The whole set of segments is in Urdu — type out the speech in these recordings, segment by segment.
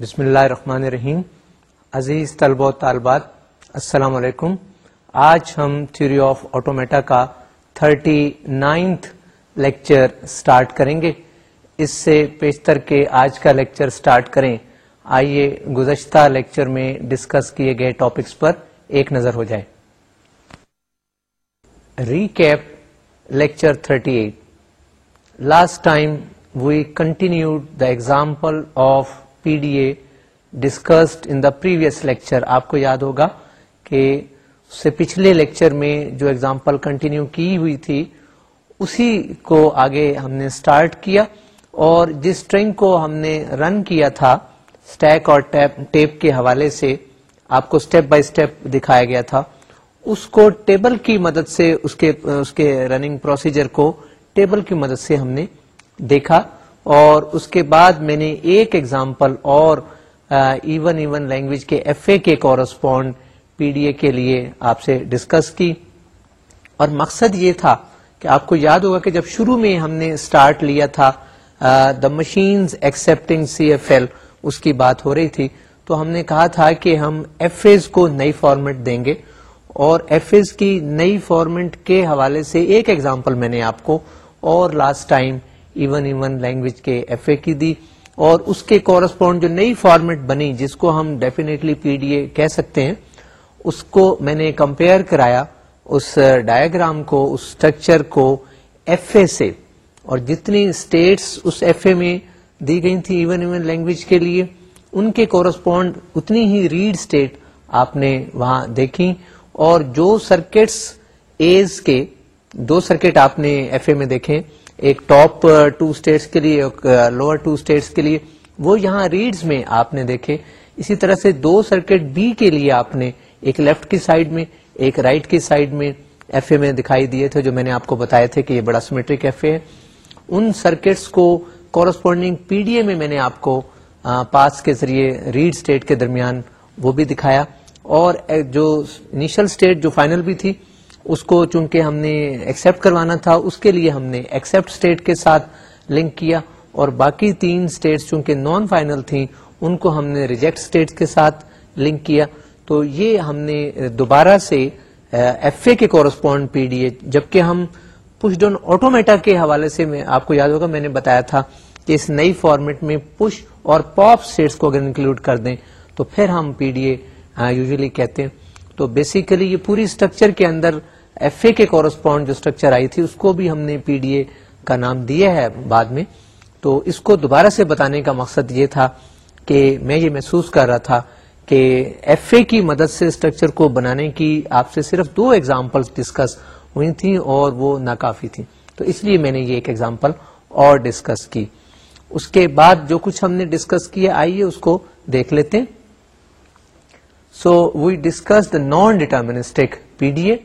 بسم اللہ الرحمن الرحیم عزیز طلبہ و طالبات السلام علیکم آج ہم تھیوری آف آٹومیٹا کا تھرٹی نائنتھ لیکچر سٹارٹ کریں گے اس سے پیشتر کے آج کا لیکچر سٹارٹ کریں آئیے گزشتہ لیکچر میں ڈسکس کیے گئے ٹاپکس پر ایک نظر ہو جائے recap lecture thirty eight last time we continue the example of P D A discussed in the previous lecture آپ کو یاد ہوگا کہ اس سے پچھلے لیکچر میں جو اگزامپل کنٹینیو کی ہوئی تھی اسی کو آگے ہم نے اسٹارٹ کیا اور جس اسٹرنگ کو ہم نے رن کیا تھا اسٹیک اور ٹیپ کے حوالے سے آپ کو اسٹیپ بائی اسٹیپ دکھایا گیا تھا اس کو ٹیبل کی مدد سے اس اس کے کے رننگ پروسیجر کو ٹیبل کی مدد سے ہم نے دیکھا اور اس کے بعد میں نے ایک ایگزامپل اور ایون ایون لینگویج کے ایف اے کے کورسپونڈ پی ڈی اے کے لیے آپ سے ڈسکس کی اور مقصد یہ تھا کہ آپ کو یاد ہوگا کہ جب شروع میں ہم نے اسٹارٹ لیا تھا the machines accepting C F L اس کی بات ہو رہی تھی تو ہم نے کہا تھا کہ ہم ایف ایز کو نئی فارمیٹ دیں گے اور ایف ایز کی نئی فارمیٹ کے حوالے سے ایک ایگزامپل میں نے آپ کو اور last time even even language کے ایف اے کی دی اور اس کے کورسپونڈ جو نئی فارمیٹ بنی جس کو ہم ڈیفینیٹلی پی ڈی اے کہہ سکتے ہیں اس کو میں نے کمپیئر کرایا اس ڈائگرام کو اس کو ایف اے سے اور جتنی اسٹیٹس اس ایف اے میں دی گئی تھی ایون ایون لینگویج کے لیے ان کے کورسپونڈ اتنی ہی ریڈ اسٹیٹ آپ نے وہاں دیکھی اور جو سرکٹس ایز کے دو سرکٹ آپ نے ایف اے میں دیکھے ایک ٹاپ ٹو اسٹیٹس کے لیے لوور ٹو اسٹیٹس کے لیے وہ یہاں ریڈز میں آپ نے دیکھے اسی طرح سے دو سرکٹ بی کے لیے آپ نے ایک لیفٹ کی سائڈ میں ایک رائٹ کی سائڈ میں ایف اے میں دکھائی دیے تھے جو میں نے آپ کو بتایا تھے کہ یہ بڑا سیمیٹرک ایف اے ہے ان سرکٹس کو کورسپونڈنگ پی ڈی اے میں میں نے آپ کو پاس کے ذریعے ریڈ اسٹیٹ کے درمیان وہ بھی دکھایا اور جو انیشل اسٹیٹ جو فائنل بھی تھی اس کو چونکہ ہم نے ایکسپٹ کروانا تھا اس کے لیے ہم نے ایکسپٹ اسٹیٹ کے ساتھ لنک کیا اور باقی تین اسٹیٹس چونکہ نان فائنل تھیں ان کو ہم نے ریجیکٹ اسٹیٹ کے ساتھ لنک کیا تو یہ ہم نے دوبارہ سے ایف اے کے کورسپونڈ پی ڈی اے جبکہ ہم پش ڈون آٹومیٹا کے حوالے سے میں آپ کو یاد ہوگا میں نے بتایا تھا کہ اس نئی فارمیٹ میں پش اور پاپ اسٹیٹس کو اگر انکلوڈ کر دیں تو پھر ہم پی ڈی اے یوزلی کہتے ہیں تو بیسیکلی یہ پوری اسٹرکچر کے اندر ایف اے کے کورسپونڈ جو اسٹرکچر آئی تھی اس کو بھی ہم نے پی ڈی اے کا نام دیا ہے بعد میں تو اس کو دوبارہ سے بتانے کا مقصد یہ تھا کہ میں یہ محسوس کر رہا تھا کہ ایف اے کی مدد سے اسٹرکچر کو بنانے کی آپ سے صرف دو ایگزامپل ڈسکس ہوئی تھیں اور وہ ناکافی تھیں تو اس لیے میں نے یہ ایک ایگزامپل اور ڈسکس کی اس کے بعد جو کچھ ہم نے ڈسکس کیا آئیے اس کو دیکھ لیتے so we discuss the non deterministic P D A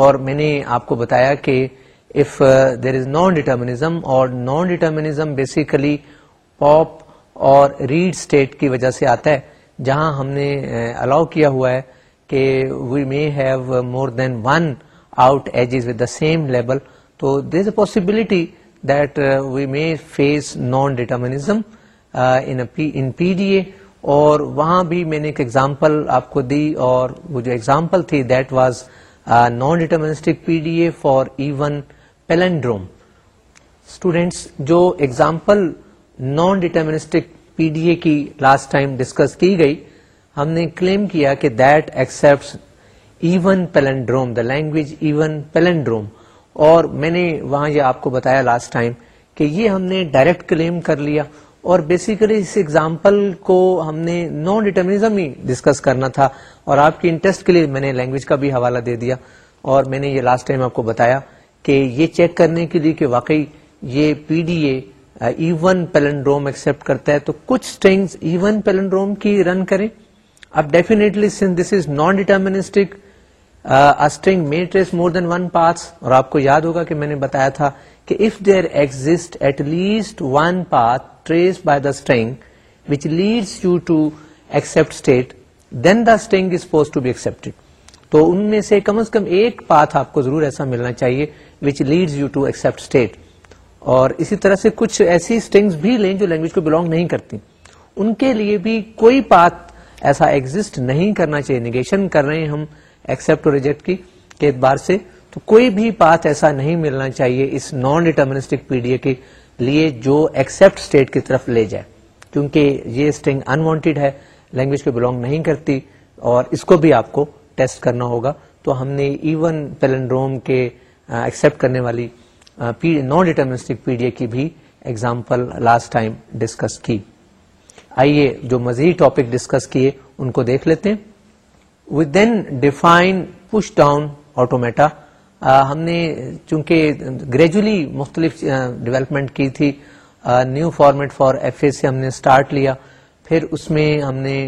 اور میں نے آپ کو بتایا کہ if there is non determinism اور نان ڈیٹرمنیزم بیسیکلی پاپ اور ریڈ اسٹیٹ کی وجہ سے آتا ہے جہاں ہم نے الاؤ uh, کیا ہوا ہے کہ we may have more than one out edges with the same level تو there is a possibility that we may face non determinism P D A اور وہاں بھی میں نے ایک ایگزامپل آپ کو دی اور وہ جو ایگزامپل تھی that was non deterministic P D A for even palindrome students جو example non deterministic P D A کی لاسٹ ٹائم ڈسکس کی گئی ہم نے کلیم کیا کہ that accept even palindrome the language even palindrome اور میں نے وہاں یہ آپ کو بتایا لاسٹ ٹائم کہ یہ ہم نے ڈائریکٹ کلیم کر لیا اور بیسیکلی اس ایگزامپل کو ہم نے نان ڈیٹرمنیزم ہی ڈسکس کرنا تھا اور آپ کے انٹرسٹ کے لیے میں نے لینگویج کا بھی حوالہ دے دیا اور میں نے یہ لاسٹ ٹائم آپ کو بتایا کہ یہ چیک کرنے کے لیے کہ واقعی یہ P D A even palindrome accept کرتا ہے تو کچھ اسٹرنگس ایون پیلنڈروم کی رن کریں اب this is non deterministic string may trace more than one pass اور آپ کو یاد ہوگا کہ میں نے بتایا تھا کہ if there exist at least one path traced by the string which leads you to accept state then the string is supposed to be accepted تو ان میں سے کم از کم ایک پاتھ آپ کو ضرور ایسا ملنا چاہیے which leads you to accept state اور اسی طرح سے کچھ ایسی اسٹرنگس بھی لیں جو لینگویج کو بلونگ نہیں کرتی ان کے لیے بھی کوئی پاتھ ایسا ایگزٹ نہیں کرنا چاہیے نگیشن کر رہے ہیں ہم ایکسپٹ اور ریجیکٹ کی کے اعتبار سے تو کوئی بھی بات ایسا نہیں ملنا چاہیے اس non deterministic P D A کے لیے جو ایکسپٹ اسٹیٹ کی طرف لے جائے کیونکہ یہ اسٹنگ انوانٹیڈ ہے لینگویج کو بلانگ نہیں کرتی اور اس کو بھی آپ کو ٹیسٹ کرنا ہوگا تو ہم نے ایون پیلنڈروم کے ایکسپٹ کرنے والی non deterministic P D A کی بھی ایگزامپل لاسٹ ٹائم ڈسکس کی آئیے جو مزید ٹاپک ڈسکس کیے ان کو دیکھ لیتے ہیں then define push down automata ہم نے چونکہ گریجولی مختلف ڈیولپمنٹ کی تھی new format for F A سے ہم نے اسٹارٹ لیا پھر اس میں ہم نے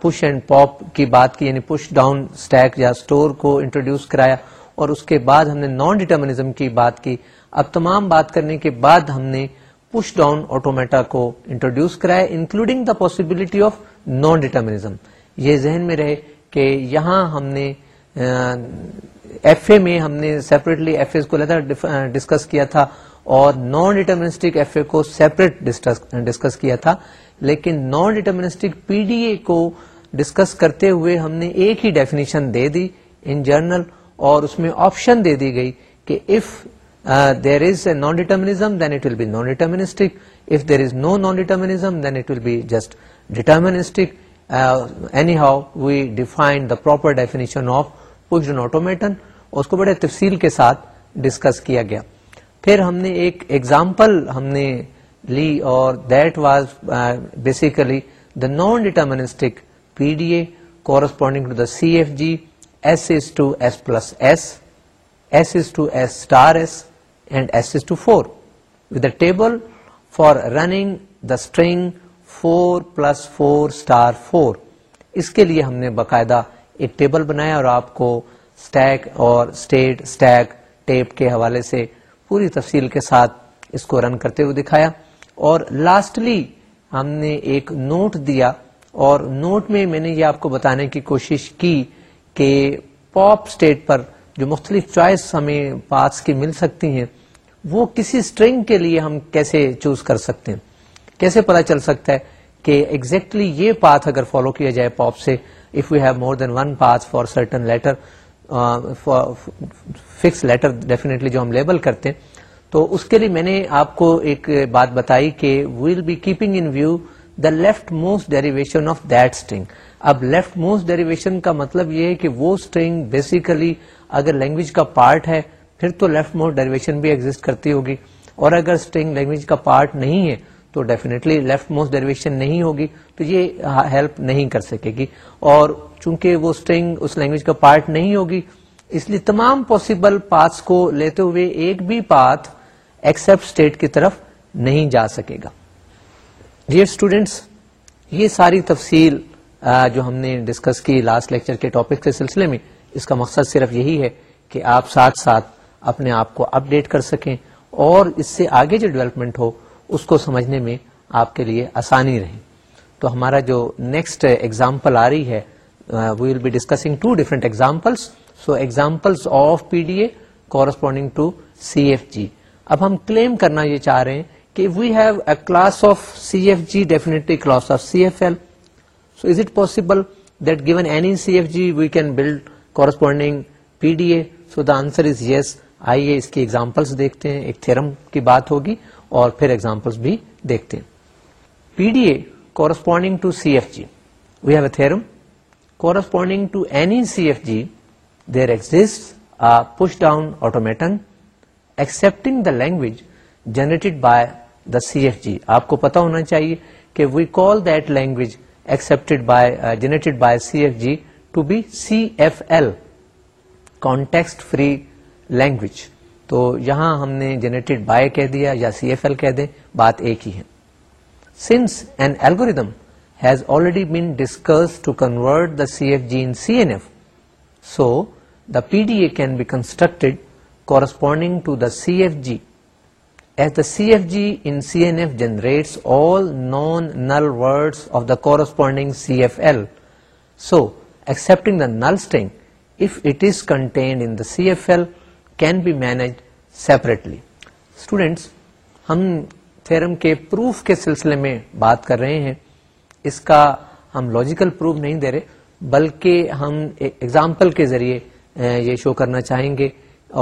پش اینڈ پاپ کی بات کی یعنی پش ڈاؤن اسٹیک یا اسٹور کو انٹروڈیوس کرایا اور اس کے بعد ہم نے نان ڈیٹرمنیزم کی بات کی اب تمام بات کرنے کے بعد ہم نے پش ڈاؤن آٹومیٹا کو انٹروڈیوس کرایا including the possibility of non determinism یہ ذہن میں رہے کہ یہاں ہم نے ایف اے میں ہم نے سیپریٹلی ایف اے کو ڈسکس کیا تھا اور نان ڈیٹرمنسٹک ایف اے کو سیپریٹ ڈسکس کیا تھا لیکن non deterministic P D A کو ڈسکس کرتے ہوئے ہم نے ایک ہی ڈیفینیشن دے دی ان جرنل اور اس میں آپشن دے دی گئی کہ if there is a non determinism then it will be non deterministic if there is no non determinism then it will be just deterministic anyhow we define the proper definition of automaton اس کو بڑے تفصیل کے ساتھ ڈسکس کیا گیا پھر ہم نے ایک ایگزامپل ہم نے لی اور that was basically the non deterministic P D A corresponding to the C F G S as to S plus S S as to S star S and S as to four with a table for running the string four plus four star four اس کے لیے ہم نے باقاعدہ ایک ٹیبل بنایا اور آپ کو اسٹیک اور اسٹیٹ اسٹیک ٹیپ کے حوالے سے پوری تفصیل کے ساتھ اس کو رن کرتے ہوئے دکھایا اور لاسٹلی ہم نے ایک نوٹ دیا اور نوٹ میں میں نے یہ آپ کو بتانے کی کوشش کی کہ پاپ اسٹیٹ پر جو مختلف چوائس ہمیں پارٹس کی مل سکتی ہیں وہ کسی اسٹرنگ کے لیے ہم کیسے چوز کر سکتے ہیں کیسے پتا چل سکتا ہے کہ ایگزیکٹلی exactly یہ پاتھ اگر فالو کیا جائے پاپ سے if you have more than one path for certain letter fix letter definitely جو ہم لیبل کرتے ہیں تو اس کے لیے میں نے آپ کو ایک بات بتائی کہ we'll be keeping in view the leftmost derivation of that string اب لیفٹ موسٹ ڈیریویشن کا مطلب یہ ہے کہ وہ اسٹرنگ بیسیکلی اگر لینگویج کا پارٹ ہے پھر تو لیفٹ موسٹ ڈیریویشن بھی ایگزٹ کرتی ہوگی اور اگر اسٹرنگ لینگویج کا پارٹ نہیں ہے تو ڈیفینیٹلی لیفٹ موسٹ ڈیریویشن نہیں ہوگی تو یہ ہیلپ نہیں کر سکے گی اور چونکہ وہ اسٹرنگ اس لینگویج کا پارٹ نہیں ہوگی اس لیے تمام پاسبل پاتس کو لیتے ہوئے ایک بھی پاتھ ایکسپٹ اسٹیٹ کی طرف نہیں جا سکے گا ڈیئر اسٹوڈینٹس یہ ساری تفصیل جو ہم نے ڈسکس کی لاسٹ لیکچر کے ٹاپک کے سلسلے میں اس کا مقصد صرف یہی ہے کہ آپ ساتھ ساتھ اپنے آپ کو اپ ڈیٹ کر سکیں اور اس سے آگے جو ڈیولپمنٹ ہو اس کو سمجھنے میں آپ کے لیے آسانی رہے تو ہمارا جو نیکسٹ ایگزامپل آ رہی ہے we will be discussing to so of P D A corresponding to C F G اب ہم کلیم کرنا یہ چاہ رہے ہیں کہ we have a class of C F G define class of C F L so is it possible that given any C F G we can build corresponding P D A so the answer is yes آئیے اس کی ایگزامپلس دیکھتے ہیں ایک تھرم کی بات ہوگی اور پھر ایگزامپل بھی دیکھتے ہیں P D A corresponding to C F G we have a theorem corresponding to any C F G there exit a down automaton accepting the language generated by the C F G آپ کو پتا ہونا چاہیے کہ we call that language accept generated by C F G to be C F L context free language تو یہاں ہم نے جنریٹڈ بائی کہہ دیا یا سی ایف ایل کہہ دے بات ایک ہی ہے since an algorithm has already been discussed to convert the C F G in C N F so the P D A can be constructed corresponding to the C F G as the C F G in C N F generate all non null words of the corresponding C F L so accepting the null string if it is contained in the C F L can be manage separately students ہم تھرم کے پروف کے سلسلے میں بات کر رہے ہیں اس کا ہم لاجیکل پروف نہیں دے رہے بلکہ ہم ایگزامپل e- کے ذریعے یہ شو کرنا چاہیں گے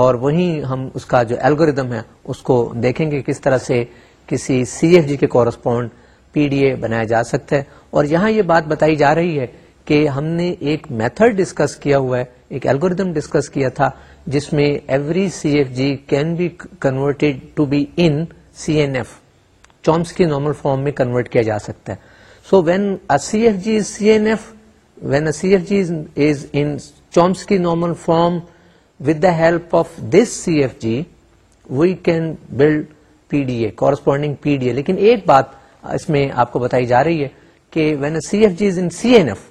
اور وہیں ہم اس کا جو الگوریدم ہے اس کو دیکھیں گے کس طرح سے کسی سی ایف جی کے کورسپونڈ پی ڈی اے بنایا جا سکتا ہے اور یہاں یہ بات بتائی جا رہی ہے کہ ہم نے ایک میتھڈ ڈسکس کیا ہوا ہے ایک الگوریدم ڈسکس کیا تھا جس میں every C F G can be converted to be in C N F Chomsky normal form میں کنورٹ کیا جا سکتا ہے so when C F G is C N F when C F G is in Chomsky normal form with the help of this C F G we can build P D A corresponding P D A لیکن ایک بات اس میں آپ کو بتائی جا رہی ہے کہ when C F G is in C N F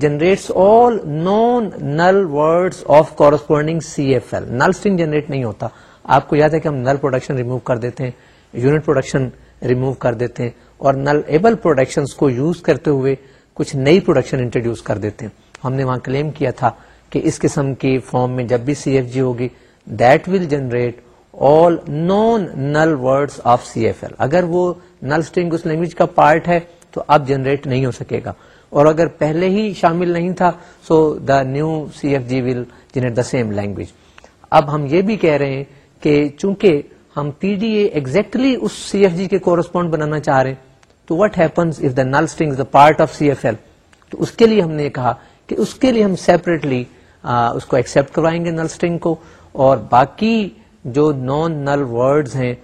generates all non nulled of corresponding C F L null generate نہیں ہوتا آپ کو یاد ہے کہ ہم نل پروڈکشن ریمو کر دیتے ہیں یونٹ پروڈکشن ریمو کر دیتے ہیں اور نل ایبل پروڈکشن کو یوز کرتے ہوئے کچھ نئی پروڈکشن انٹروڈیوس کر دیتے ہیں ہم نے وہاں کلیم کیا تھا کہ اس قسم کی فارم میں جب بھی سی ایف جی ہوگی that will generate all non null word of C F L اگر وہ نل اسٹنگ اس لینگویج کا پارٹ ہے تو اب جنریٹ نہیں ہو سکے گا اور اگر پہلے ہی شامل نہیں تھا so the new C F G will generate the same language اب ہم یہ بھی کہہ رہے ہیں کہ چونکہ ہم پی ڈی اے ایگزیکٹلی اس سی ایف جی کے کورسپونڈ بنانا چاہ رہے ہیں تو what happens if the null string part of C F L تو اس کے لیے ہم نے کہا کہ اس کے لیے ہم سیپریٹلی اس کو ایکسپٹ کروائیں گے نل اسٹنگ کو اور باقی جو نان نل ورڈ ہیں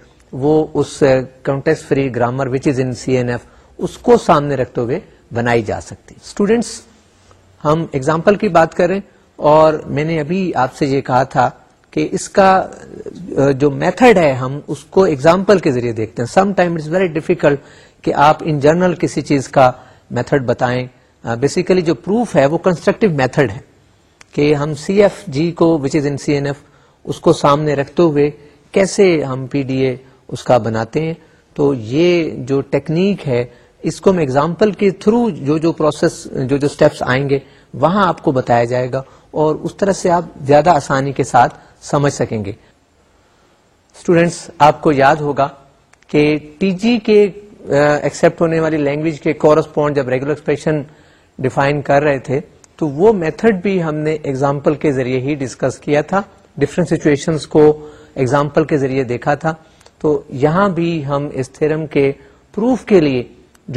وہ اس context free grammar which is in C N F اس کو سامنے رکھتے ہوئے بنائی جا سکتی اسٹوڈینٹس ہم ایگزامپل کی بات کریں اور میں نے ابھی آپ سے یہ کہا تھا کہ اس کا جو میتھڈ ہے ہم اس کو اگزامپل کے ذریعے دیکھتے ہیں some time it's very difficult کہ آپ ان جنرل کسی چیز کا میتھڈ بتائیں بیسیکلی uh, جو پروف ہے وہ کنسٹرکٹیو میتھڈ ہے کہ ہم سی ایف جی کو which is in C N F اس کو سامنے رکھتے ہوئے کیسے ہم پی ڈی اے اس کا بناتے ہیں تو یہ جو ٹیکنیک ہے اس کو ہم ایگزامپل کے تھرو جو جو پروسیس جو جو اسٹیپس آئیں گے وہاں آپ کو بتایا جائے گا اور اس طرح سے آپ زیادہ آسانی کے ساتھ سمجھ سکیں گے اسٹوڈینٹس آپ کو یاد ہوگا کہ ٹی جی کے ایکسپٹ ہونے والی لینگویج کے کورسپونڈ جب ریگولر ایکسپریشن ڈیفائن کر رہے تھے تو وہ میتھڈ بھی ہم نے ایگزامپل کے ذریعے ہی ڈسکس کیا تھا ڈفرینٹ سچویشن کو ایگزامپل کے ذریعے دیکھا تھا تو یہاں بھی ہم اس تھرم کے پروف کے لیے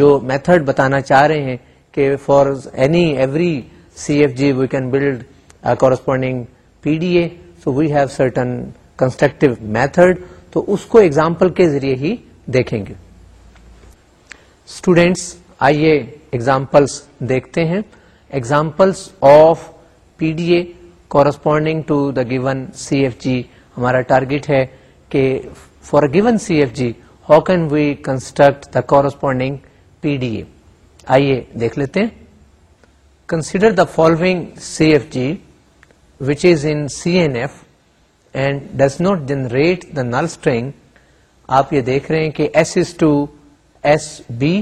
جو میتھڈ بتانا چاہ رہے ہیں کہ for any every C F G we can build corresponding P D A so we have certain constructive method تو اس کو ایگزامپل کے ذریعے ہی دیکھیں گے اسٹوڈینٹس آئیے ایگزامپلس دیکھتے ہیں examples of P D A corresponding to the given C F G ہمارا ٹارگیٹ ہے کہ for given C F G how can we construct the corresponding P D A آئیے دیکھ لیتے ہیں consider the following C F G which is in C N F and does not generate the null string آپ یہ دیکھ رہے ہیں کہ S is to S B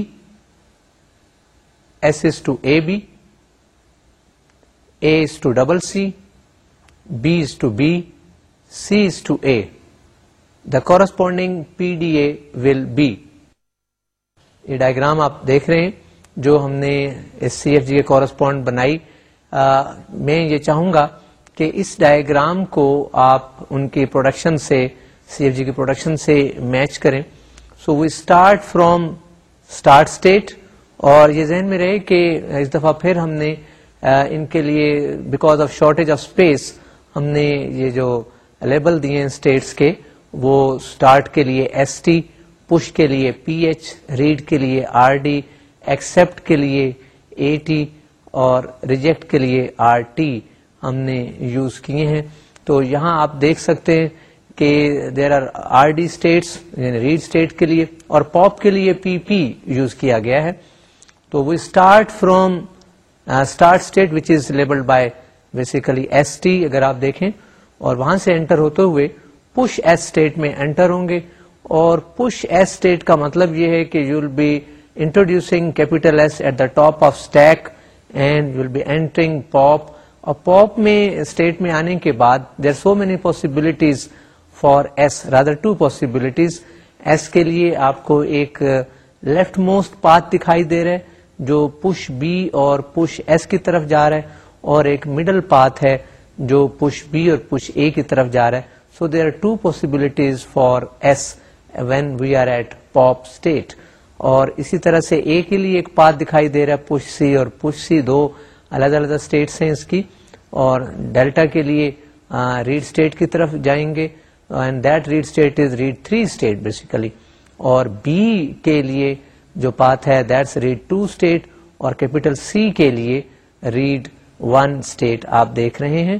S is to A B A to double C B is to B C is to A the corresponding P D A will be یہ ڈائگرام آپ دیکھ رہے ہیں جو ہم نے سی ایف جی کے کورسپونڈ بنائی میں یہ چاہوں گا کہ اس ڈائگرام کو آپ ان کی پروڈکشن سے سی ایف جی کی پروڈکشن سے میچ کریں so we start from start state اور یہ ذہن میں رہے کہ اس دفعہ پھر ہم نے ان کے لیے because of shortage of space ہم نے یہ جو الیبل دیے ہیں اسٹیٹس کے وہ اسٹارٹ کے لیے ایس ٹی پش کے لیے پی ایچ ریڈ کے لیے آر ڈی ایکسپٹ کے لیے اے ٹی اور ریجیکٹ کے لیے آر ٹی ہم نے یوز کیے ہیں تو یہاں آپ دیکھ سکتے ہیں کہ there are R D states یعنی ریڈ اسٹیٹ کے لیے اور پاپ کے لیے پی پی یوز کیا گیا ہے تو وہ start from start state which is labelled by basically S T اگر آپ دیکھیں اور وہاں سے انٹر ہوتے ہوئے پش ایس اسٹیٹ میں انٹر ہوں گے اور پش ایس اسٹیٹ کا مطلب یہ ہے کہ you will be introducing capital S at the top of stack and you will be entering pop اور پاپ میں اسٹیٹ میں آنے کے بعد there so many possibilities for S rather two possibilities S کے لیے آپ کو ایک لیفٹ موسٹ پاتھ دکھائی دے رہے جو پش بی اور پش ایس کی طرف جا رہا ہے اور ایک مڈل پاتھ ہے جو پش بی اور پش اے کی طرف جا رہا ہے so they are two possibilities for S when we are at pop state اور اسی طرح سے اے کے لیے ایک پات دکھائی دے رہا ہے پش پش سی سی اور دو الگ الگ اسٹیٹس ہیں اس کی اور ڈیلٹا کے لیے ریڈ اسٹیٹ کی طرف جائیں گے and that read read state state is three basically اور بی کے لیے جو پات ہے دیٹس ریڈ ٹو اسٹیٹ اور کیپیٹل سی کے لیے ریڈ ون اسٹیٹ آپ دیکھ رہے ہیں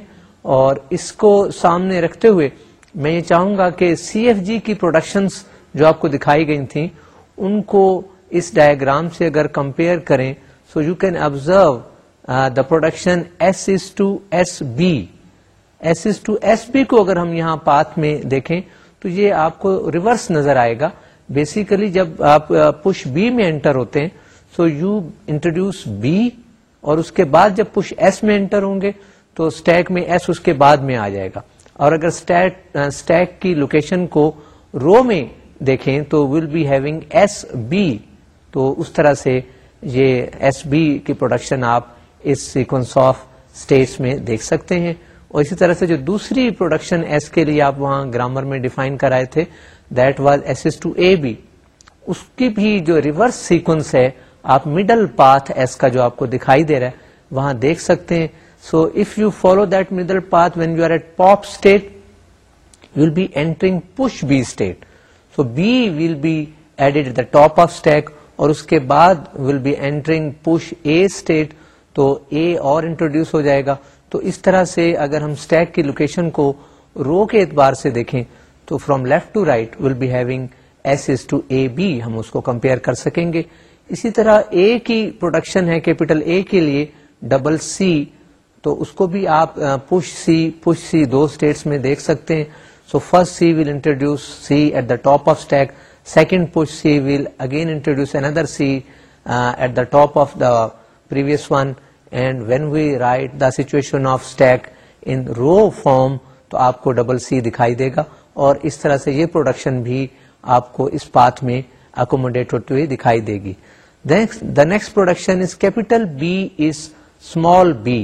اور اس کو سامنے رکھتے ہوئے میں یہ چاہوں گا کہ سی ایف جی کی پروڈکشنز جو آپ کو دکھائی گئی تھیں ان کو اس ڈائگرام سے اگر کمپیئر کریں so you can observe the production S is to S B S is to S B کو اگر ہم یہاں پات میں دیکھیں تو یہ آپ کو ریورس نظر آئے گا بیسیکلی جب آپ پش uh, بی میں انٹر ہوتے ہیں سو یو انٹروڈیوس بی اور اس کے بعد جب پش ایس میں انٹر ہوں گے تو اسٹیک میں ایس اس کے بعد میں آ جائے گا اور اگر اسٹیک کی لوکیشن کو رو میں دیکھیں تو will be having S B تو اس طرح سے یہ ایس بی کی پروڈکشن آپ اس سیکوینس آف اسٹیٹس میں دیکھ سکتے ہیں اور اسی طرح سے جو دوسری پروڈکشن ایس کے لیے آپ وہاں گرامر میں ڈیفائن کرائے تھے that was S S to A B اس کی بھی جو ریورس سیکوینس ہے آپ مڈل پاتھ ایس کا جو آپ کو دکھائی دے رہا ہے وہاں دیکھ سکتے ہیں so if you follow that middle path when you are at pop state will be entering push B state so will be added the top of stack اور اس کے بعد will be entering push A state تو اے اور انٹروڈیوس ہو جائے گا تو اس طرح سے اگر ہم اسٹیک کی لوکیشن کو رو کے اعتبار سے دیکھیں تو from left to right will be having S S to A B ہم اس کو کمپیئر کر سکیں گے اسی طرح اے کی پروڈکشن ہے کیپیٹل اے کے لیے ڈبل سی تو اس کو بھی آپ پش سی پش سی دو اسٹیٹس میں دیکھ سکتے ہیں so first C will introduce C at the top of stack second push C will again introduce another C at the top of the previous one and when we write the situation of stack in row form تو آپ کو ڈبل سی دکھائی دے گا اور اس طرح سے یہ پروڈکشن بھی آپ کو اس پاتھ میں اکوموڈیٹ ہوتے ہوئے دکھائی دے گی the next production is capital B is small B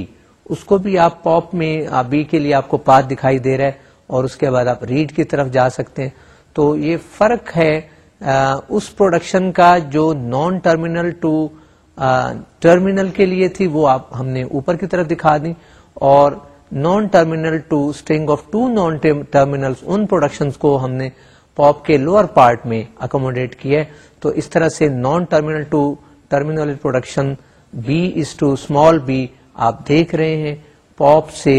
اس کو بھی آپ پاپ میں بی کے لیے آپ کو پاتھ دکھائی دے رہا ہے اور اس کے بعد آپ ریڈ کی طرف جا سکتے ہیں تو یہ فرق ہے اس پروڈکشن کا جو نان ٹرمینل ٹو ٹرمینل کے لیے تھی وہ آپ ہم نے اوپر کی طرف دکھا دی اور nonterminal to string of two nonterminal in production کو ہم نے پاپ کے لوور پارٹ میں اکوموڈیٹ کیا ہے تو اس طرح سے non terminal to terminal production B is to small B آپ دیکھ رہے ہیں پاپ سے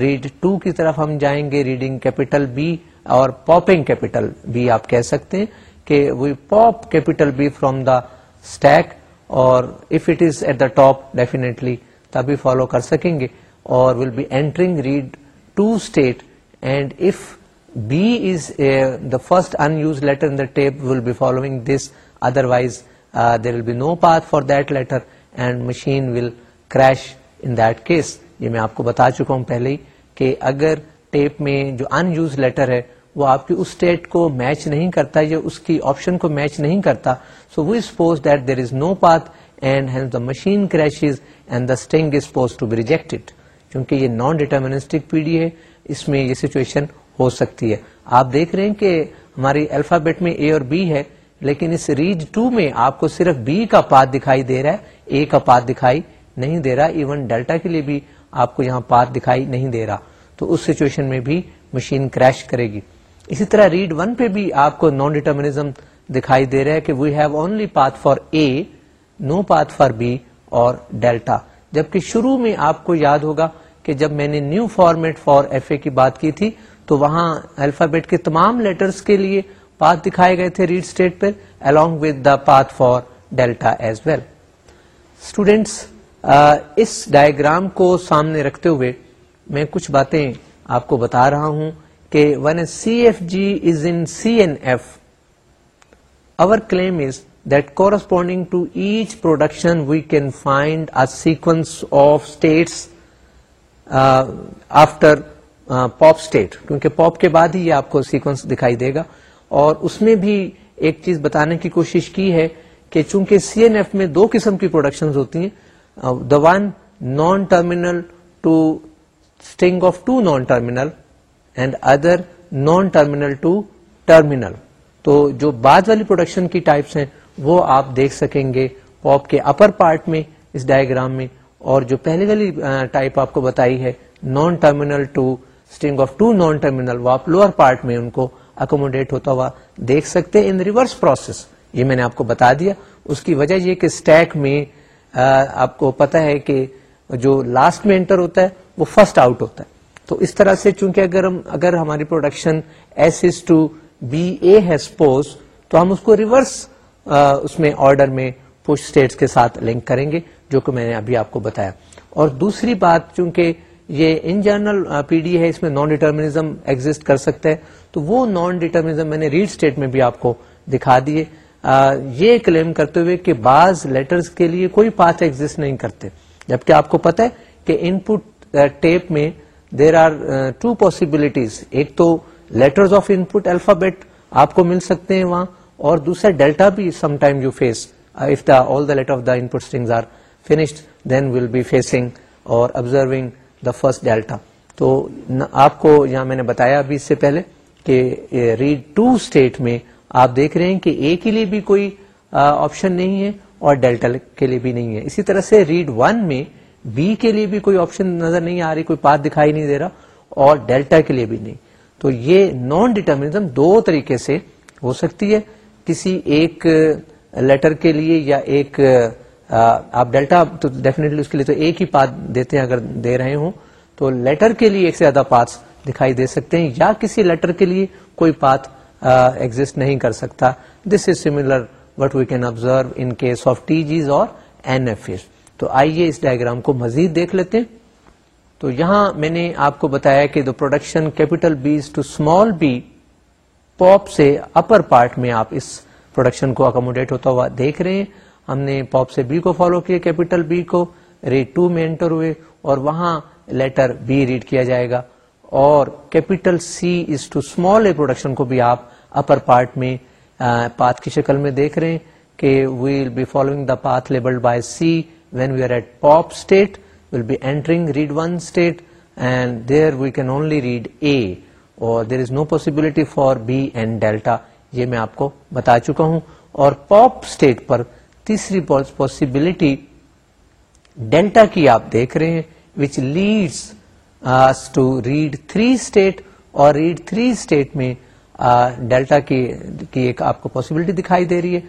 ریڈ ٹو کی طرف ہم جائیں گے ریڈنگ کیپیٹل بی اور پاپنگ کیپیٹل بھی آپ کہہ سکتے ہیں کہ we pop capital B from the stack اور if it is at the top definitely تبھی فالو کر سکیں گے اور will be entering read two state and if B first unused letter in the tape will be following this otherwise there no be no path for and machine will crash in that case یہ میں آپ کو بتا چکا ہوں پہلے ہی کہ اگر ٹیپ میں جو ان یوز لیٹر ہے وہ آپ کی اس کو میچ نہیں کرتا یا اس کی آپشن کو میچ نہیں کرتا so we suppose that there is no and and the machine crashes string is to be reject کیونکہ یہ نان ڈیٹرمنسٹک پی ڈی ہے اس میں یہ سچویشن ہو سکتی ہے آپ دیکھ رہے ہیں کہ ہماری الفابیٹ میں اے اور بی ہے لیکن اس ریج ٹو میں آپ کو صرف بی کا پات دکھائی دے رہا ہے اے کا پات دکھائی نہیں دے رہا ایون ڈیلٹا کے لیے بھی آپ کو یہاں پات دکھائی نہیں دے رہا تو اس سچویشن میں بھی مشین کریش کرے گی اسی طرح ریڈ ون پہ بھی آپ کو نان دکھائی دے رہا ہے کہ we have only path path for for A no B اور ڈیلٹا جبکہ شروع میں آپ کو یاد ہوگا کہ جب میں نے new format for F A کی بات کی تھی تو وہاں الفابیٹ کے تمام لیٹرز کے لیے پاتھ دکھائے گئے تھے read state per along with the path for delta as well students us diagram کو سامنے رکھتے ہوئے میں کچھ باتیں آپ کو بتا رہا ہوں کہ when a C F G is in C N F our claim is that corresponding to each production we can find sequence of states after pop state کیونکہ پاپ کے بعد ہی یہ آپ کو سیکوینس دکھائی دے گا اور اس میں بھی ایک چیز بتانے کی کوشش کی ہے کہ چونکہ سی این ایف میں دو قسم کی پروڈکشن ہوتی ہیں the one nonterminal to string of two nonterminal and other nonterminal تو جو بعد والی پروڈکشن کی ٹائپس ہیں وہ آپ دیکھ سکیں گے پاپ کے اپر پارٹ میں اس ڈائگرام میں اور جو پہلے والی ٹائپ آپ کو بتائی ہے nonterminal to string of two nonterminal وہ آپ پارٹ میں ان کو اکوموڈیٹ ہوتا ہوا دیکھ سکتے ان ریورس پروسیس یہ میں نے آپ کو بتا دیا اس کی وجہ یہ کہ اسٹیک میں آپ کو پتا ہے کہ جو لاسٹ میں انٹر ہوتا ہے وہ فرسٹ آؤٹ ہوتا ہے تو اس طرح سے چونکہ اگر ہم اگر ہماری production S is to B A ہے سپوز تو ہم اس کو ریورس اس میں آرڈر میں پوش اسٹیٹس کے ساتھ لنک کریں گے جو کہ میں نے ابھی آپ کو بتایا اور دوسری بات چونکہ یہ ان جنرل پی ڈی ہے اس میں نان ڈیٹرمنزم ایگزٹ کر سکتے ہیں تو وہ نان ڈیٹرمنزم میں نے ریڈ اسٹیٹ میں بھی آپ کو دکھا دیے یہ کلیم کرتے ہوئے کہ بعض لیٹرز کے لیے کوئی پاتھ ایگزٹ نہیں کرتے جبکہ آپ کو پتا ہے کہ ان پٹ ٹیپ میں دیر آر ٹو پاسبلٹیز ایک تو letters of input alphabet آپ کو مل سکتے ہیں وہاں اور دوسرا ڈیلٹا بھی some time you face if the all the letter of the input string are finished then will be facing اور ابزرونگ دا فرسٹ ڈیلٹا تو آپ کو یہاں میں نے بتایا ابھی اس سے پہلے کہ ریڈ ٹو اسٹیٹ میں آپ دیکھ رہے ہیں کہ اے کے لیے بھی کوئی آپشن نہیں ہے اور ڈیلٹا کے لیے بھی نہیں ہے اسی طرح سے ریڈ ون میں بی کے لیے بھی کوئی آپشن نظر نہیں آ رہی کوئی پات دکھائی نہیں دے رہا اور ڈیلٹا کے لیے بھی نہیں تو یہ نان ڈیٹرمنزم دو طریقے سے ہو سکتی ہے کسی ایک لیٹر کے لیے یا ایک آپ ڈیلٹا تو ڈیفینے اس کے لیے تو ایک ہی دیتے ہیں اگر دے رہے ہوں تو لیٹر کے لیے ایک سے زیادہ پار دکھائی دے سکتے ہیں یا کسی لیٹر کے لیے کوئی پات ایگزٹ نہیں کر سکتا this is similar what we can observe in case of T Gs اور این ایف جا تو آئیے اس ڈائگرام کو مزید دیکھ لیتے ہیں تو یہاں میں نے آپ کو بتایا کہ the production capital B is to small B pop سے اپر پارٹ میں آپ اس پروڈکشن کو اکوموڈیٹ ہوتا ہوا دیکھ رہے ہیں ہم نے پاپ سے بی کو فالو کیا کیپیٹل بی کو ریٹ ٹو میں انٹر ہوئے اور وہاں لیٹر بی ریڈ کیا جائے گا اور capital C is to small A production کو بھی آپ اپر پارٹ میں پاتھ کی شکل میں دیکھ رہے ہیں کہ will be following the path label by C when we are at pop state will be entering read one state and there we can only read A اور there is no possibility for B and delta یہ میں آپ کو بتا چکا ہوں اور پاپ اسٹیٹ پر تیسری پاسبلٹی ڈیلٹا کی آپ دیکھ رہے ہیں which leads to read three state اور ریڈ تھری اسٹیٹ میں ڈیلٹا uh, کی کی ایک آپ کو پاسبلٹی دکھائی دے رہی ہے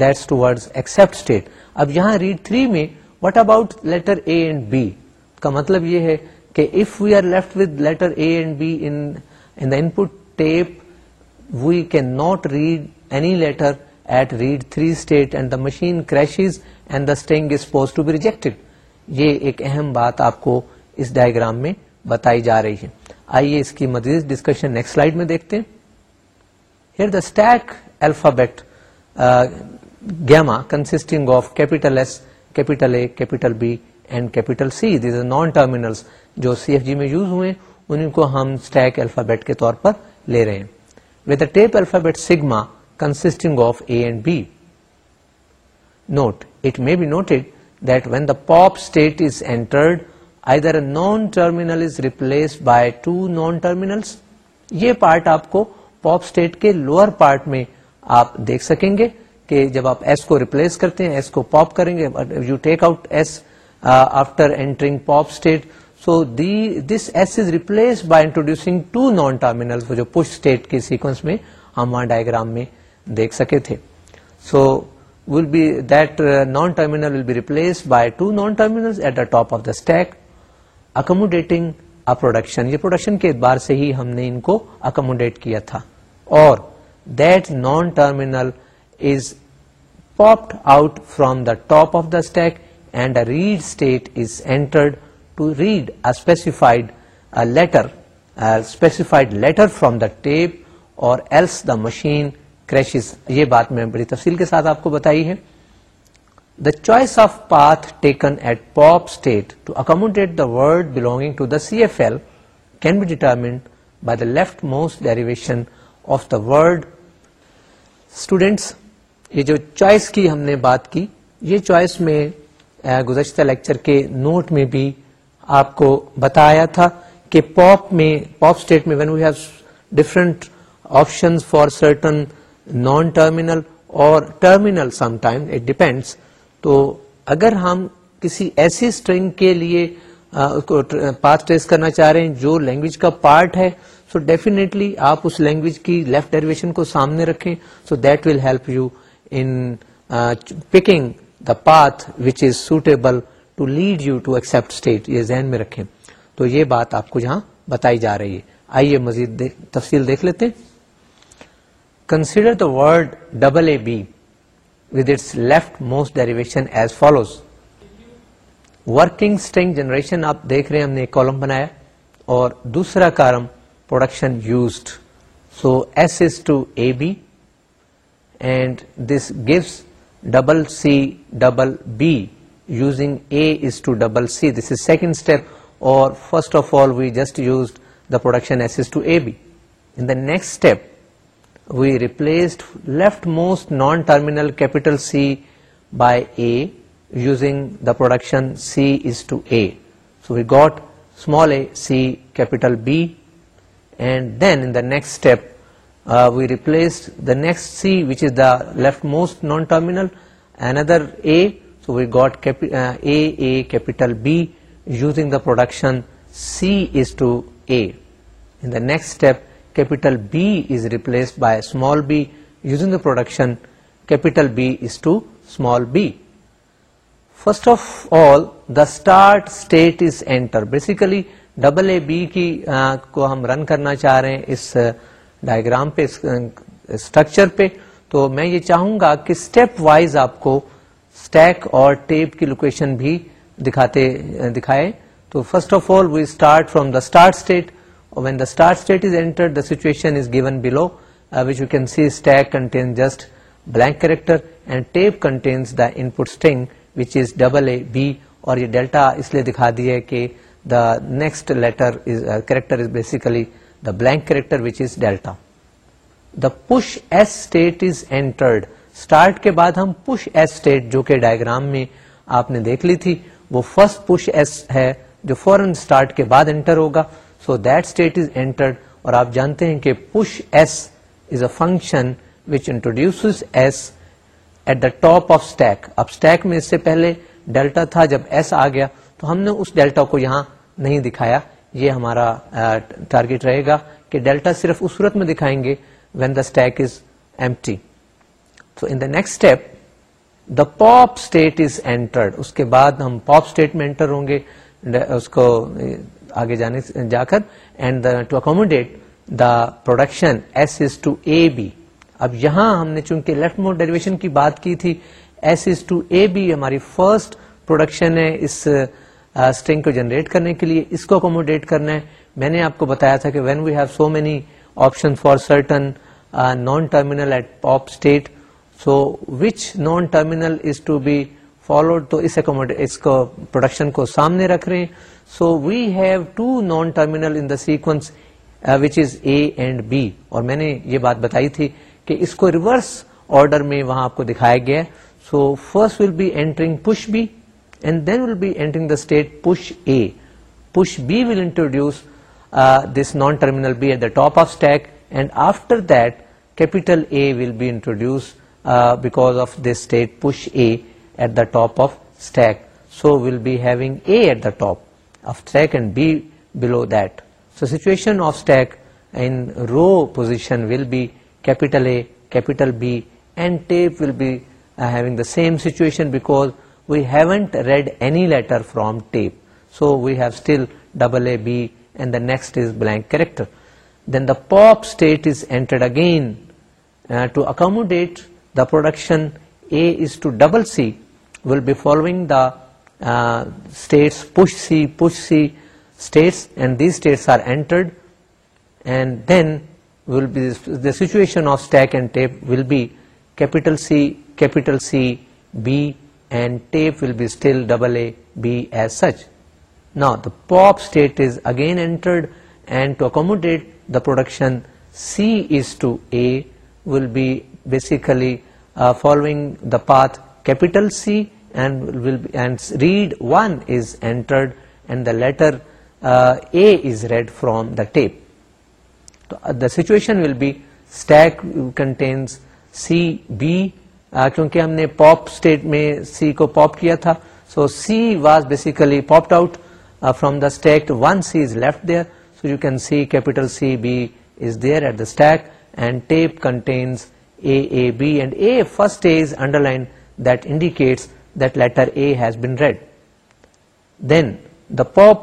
دیٹس ٹو ایکسپٹ اسٹیٹ اب یہاں ریڈ تھری میں what about letter A and B کا مطلب یہ ہے کہ if we are left with letter A and B in the input tape we can not read any letter at read three state and the machine crashes and the string is supposed to be rejected یہ ایک اہم بات آپ کو اس ڈائگرام میں بتائی جا رہی ہے آئیے اس کی مزید ڈسکشن نیکسٹ سلائڈ میں دیکھتے ہیں here the stack alphabet gamma consisting of capital S capital A capital B and capital C these are nonterminal جو سی ایف جی میں یوز ہوئے ان کو ہم اسٹیک الفابیٹ کے طور پر لے رہے ہیں with tape alphabet sigma consisting of A and B note it may be noted that when the pop state is entered nonterminal is replaced by two nonterminals یہ پارٹ آپ کو پاپ اسٹیٹ کے لوئر پارٹ میں آپ دیکھ سکیں گے کہ جب آپ ایس کو ریپلس کرتے ہیں ایس کو پاپ کریں گے you take out S after entering pop state so this S is replace by introducing two non terminal جو پش اسٹیٹ کے سیکوینس میں ہم وہاں ڈائگرام میں دیکھ سکے تھے so will be that non terminal will be replace by two non terminal at the top of the stack accommodating production یہ پروڈکشن کے اعتبار سے ہی ہم نے ان کو اکوموڈیٹ کیا تھا اور that non terminal is popped out from the top of the stack and a read state is entered to read a specified letter from the tape or else the machine crashes یہ بات میں بڑی تفصیل کے ساتھ آپ کو بتائی ہے choice of path taken at pop state to accommodate the word belong to the C L can be determined by the leftmost derivation of the word students یہ جو چوائس کی ہم نے بات کی یہ چوائس میں گزشتہ لیکچر کے نوٹ میں بھی آپ کو بتایا تھا کہ پاپ میں پاپ اسٹیٹ میں when we have different option for certain non terminal اور terminal some time it depends تو اگر ہم کسی ایسی اسٹرنگ کے لیے پاتھ ٹریس کرنا چاہ رہے ہیں جو لینگویج کا پارٹ ہے سو ڈیفینیٹلی آپ اس لینگویج کی لیفٹ ڈیریویشن کو سامنے رکھیں so that will help you in picking the path which is suitable to lead you to accept state یہ ذہن میں رکھیں تو یہ بات آپ کو جہاں بتائی جا رہی ہے آئیے مزید تفصیل دیکھ لیتے consider the word double A B leftmost derivation as follows working string generation آپ دیکھ رہے ہیں ہم نے ایک کالم بنایا اور دوسرا کار production used so S is to A B and this gives double C double B using A is to double C this is second step اور first of all we just used the production S is to A B in the next step we replaced leftmost non-terminal capital C by A using the production C is to A. So we got small a, C, capital B, and then in the next step uh, we replaced the next C, which is the leftmost non-terminal, another A, so we got uh, A, capital B using the production C is to A. In the next step capital B is replaced by small B using the production capital B is to small B first of all the start state is enter basically double A B کی کو ہم رن کرنا چاہ رہے ہیں اس ڈائگرام پہ اسٹرکچر پہ تو میں یہ چاہوں گا کہ اسٹیپ وائز آپ کو اسٹیک اور ٹیپ کی لوکیشن بھی دکھاتے uh, دکھائے تو first of all we start from the start state وینٹارڈ situation just blank اور یہ ڈیلٹا اس لیے blank character which is delta the state is entered start کے بعد ہم پش ایس اسٹیٹ جو کہ ڈائگرام میں آپ نے دیکھ لی تھی وہ فرسٹ پش ایس ہے جو فورن اسٹارٹ کے بعد انٹر ہوگا so that state is entered اور آپ جانتے ہیں کہ push S is a function which introduce S at the top of stack stack اب میں اس سے پہلے ڈیلٹا تھا جب ایس آ گیا تو ہم نے اس ڈیلٹا کو یہاں نہیں دکھایا یہ ہمارا ٹارگیٹ رہے گا کہ ڈیلٹا صرف اس صورت میں دکھائیں گے when the stack is empty in the next step the pop state is entered اس کے بعد ہم پاپ اسٹیٹ میں انٹر ہوں گے اس کو آگے جانے جا کر and to accommodate the production S is to A B اب یہاں ہم نے چونکہ لیفٹ موڈ ڈیریویشن کی بات کی تھی S is to A B ہماری فرسٹ پروڈکشن ہے اس اسٹنگ کو جنریٹ کرنے کے لیے اس کو اکوموڈیٹ کرنا ہے میں نے آپ کو بتایا تھا کہ when we have so many option for certain non terminal at pop state so which non terminal is to be followed تو اس اس کو پروڈکشن کو سامنے رکھ رہے ہیں so we have two non terminal in the sequence which is A and B اور میں نے یہ بات بتائی تھی کہ اس کو ریورس آرڈر میں وہاں آپ کو دکھایا گیا so first will be entering push B and then will be entering the state push A push B will introduce this non terminal B at the top of stack and after that capital A will be introduce because of this state push A at the top of stack. So we'll be having A at the top of stack and B below that. So situation of stack in row position will be capital A, capital B, and tape will be uh, having the same situation because we haven't read any letter from tape. So we have still double A, B, and the next is blank character. Then the pop state is entered again uh, to accommodate the production A is to double C will be following the states and these states will double pop state is again entered and to accommodate the production C is to A will be basically following the path C and will be and read one is entered and the letter tape تو situation will be stack contains C B کیونکہ ہم نے پاپ اسٹیٹ میں سی کو پاپ کیا تھا so C was basically popped out from the stack one C left there so you can see capital C B is there at the stack first is underline ٹ letters been read then the pop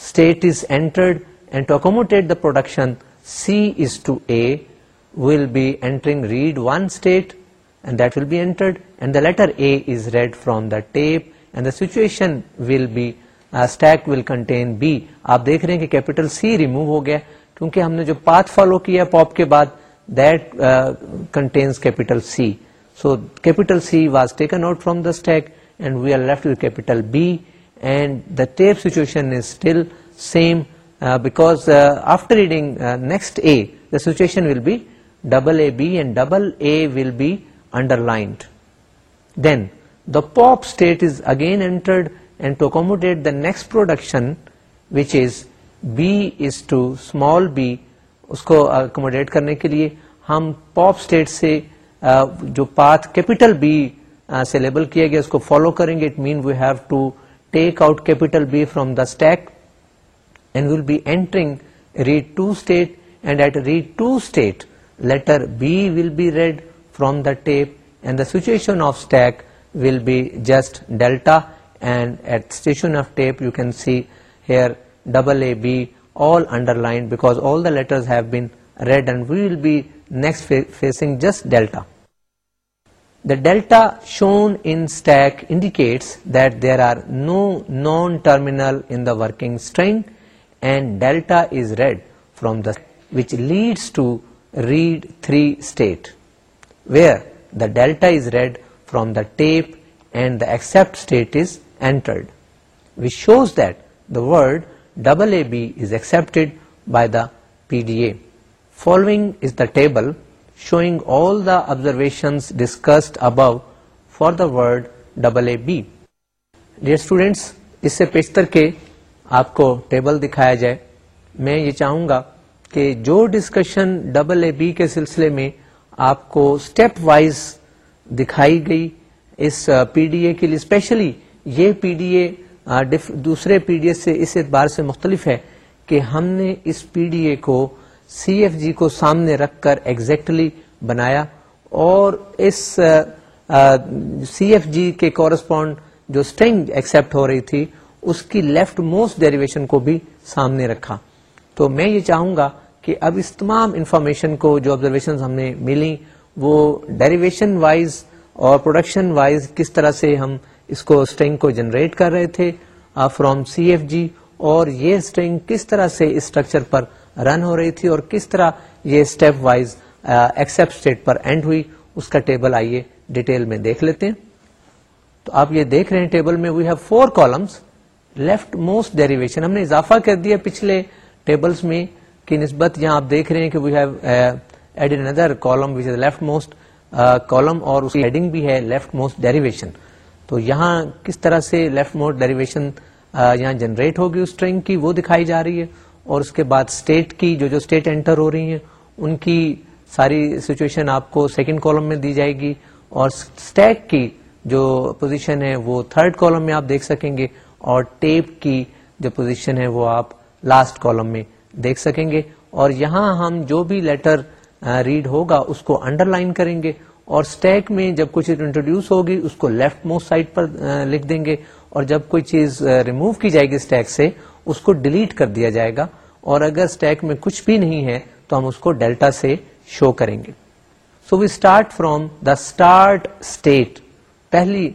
state is entered and to accommodate production will be stack will contain B آپ دیکھ رہے ہیں کہ کیپیٹل سی ریمو ہو گیا کیونکہ ہم نے جو پاتھ فالو کیا ہے پوپ کے بعد contains capital C C was taken out from with capital B and A the next production B اس کو اکوموڈیٹ کرنے کے لیے ہم پاپ اسٹیٹ سے جو پاتھ کیپیٹل بی سے لیبل کیا گیا اس کو فالو کریں گے it mean we we have have to to to take out capital B B B B B B B the the the the stack stack and and and and and will will will will entering read read read read state state at at letter tape tape situation of of just just delta delta station you can see here double A all all underline because letters been next facing The delta shown in stack indicates that there are no non-terminal in the working string, and delta is read from the which leads to read 3 state, where the delta is read from the tape and the accept state is entered, which shows that the word AAB is accepted by the PDA. Following is the table showing all the observation discussed above for the word double A B students اس سے پیشتر کے آپ کو ٹیبل دکھایا جائے میں یہ چاہوں گا کہ جو ڈسکشن ڈبل اے بی کے سلسلے میں آپ کو اسٹیپ وائز دکھائی گئی اس پی ڈی اے کے لیے اسپیشلی یہ پی ڈی اے دوسرے پی ڈی اے سے اس اعتبار سے مختلف ہے کہ ہم نے اس پی ڈی اے کو سی ایف جی کو سامنے رکھ کر exactly بنایا اور اس سی ایف جی کے کورسپونڈ جو اسٹرنگ ایکسپٹ ہو رہی تھی اس کی لیفٹ موسٹ ڈیریویشن کو بھی سامنے رکھا تو میں یہ چاہوں گا کہ اب اس تمام انفارمیشن کو جو آبزرویشن ہم نے ملی وہ ڈیریویشن وائز اور پروڈکشن وائز کس طرح سے ہم اس کو اسٹرنگ کو جنریٹ کر رہے تھے فرام سی ایف جی اور یہ اسٹرنگ کس طرح سے اسٹرکچر پر رن ہو رہی تھی اور کس طرح یہ اسٹیپ وائز ایکسپٹ اسٹیٹ پر اینڈ ہوئی اس کا ٹیبل آئیے ڈیٹیل میں دیکھ لیتے ہیں تو آپ یہ دیکھ رہے ہیں ٹیبل میں we have four columns leftmost derivation ہم نے اضافہ کر دیا پچھلے ٹیبلس میں کی نسبت یہاں آپ دیکھ رہے ہیں کہ we have add column which is leftmost column اور اس ہیڈنگ بھی ہے لیفٹ موسٹ ڈیریویشن تو یہاں کس طرح سے لیفٹ موسٹ ڈیریویشن یہاں جنریٹ ہوگی اس ٹرنگ کی وہ دکھائی جا رہی ہے اور اس کے بعد اسٹیٹ کی جو جو اسٹیٹ انٹر ہو رہی ہیں ان کی ساری سچویشن آپ کو سیکنڈ کالم میں دی جائے گی اور اسٹیک کی جو پوزیشن ہے وہ تھرڈ کالم میں آپ دیکھ سکیں گے اور ٹیپ کی جو پوزیشن ہے وہ آپ لاسٹ کالم میں دیکھ سکیں گے اور یہاں ہم جو بھی لیٹر ریڈ ہوگا اس کو انڈر لائن کریں گے اور اسٹیک میں جب کوئی چیز انٹروڈیوس ہوگی اس کو لیفٹ موسٹ سائڈ پر لکھ دیں گے اور جب کوئی چیز ریموو کی جائے گی اسٹیک سے اس کو ڈیلیٹ کر دیا جائے گا اور اگر اسٹیک میں کچھ بھی نہیں ہے تو ہم اس کو ڈیلٹا سے شو کریں گے so we start from the start state پہلی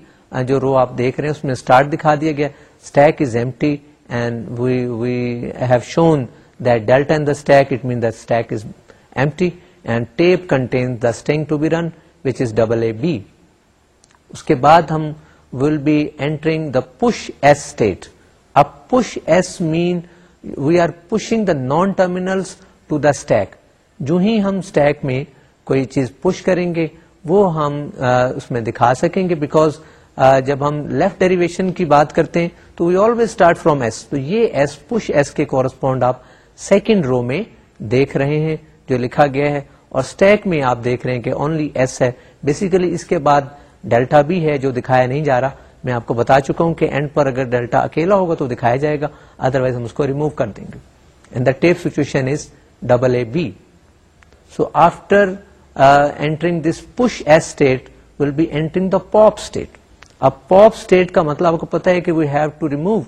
جو رو آپ دیکھ رہے ہیں اس میں اسٹارٹ دکھا دیا گیا stack is and shown delta and is empty and tape the string to be run which is double A B اس کے بعد ہم will be entering the push S state mean we are pushing the non terminal جو ہی ہم اسٹیک میں کوئی چیز پش کریں گے وہ ہم اس میں دکھا سکیں گے بیکوز جب ہم لیفٹ ڈیریویشن کی بات کرتے ہیں تو we always start from S تو یہ ایس پش ایس کے کورسپونڈ آپ سیکنڈ رو میں دیکھ رہے ہیں جو لکھا گیا ہے اور اسٹیک میں آپ دیکھ رہے ہیں کہ اونلی ایس ہے بیسیکلی اس کے بعد ڈیلٹا بھی ہے جو دکھایا نہیں جا رہا میں آپ کو بتا چکا ہوں کہ اینڈ پر اگر ڈیلٹا اکیلا ہوگا تو دکھایا جائے گا ادروائز ہم اس کو ریموو کر دیں گے and the tape situation is double A B so after entering this push S state will be entering the pop state اب پاپ اسٹیٹ کا مطلب آپ کو پتا ہے کہ we have to remove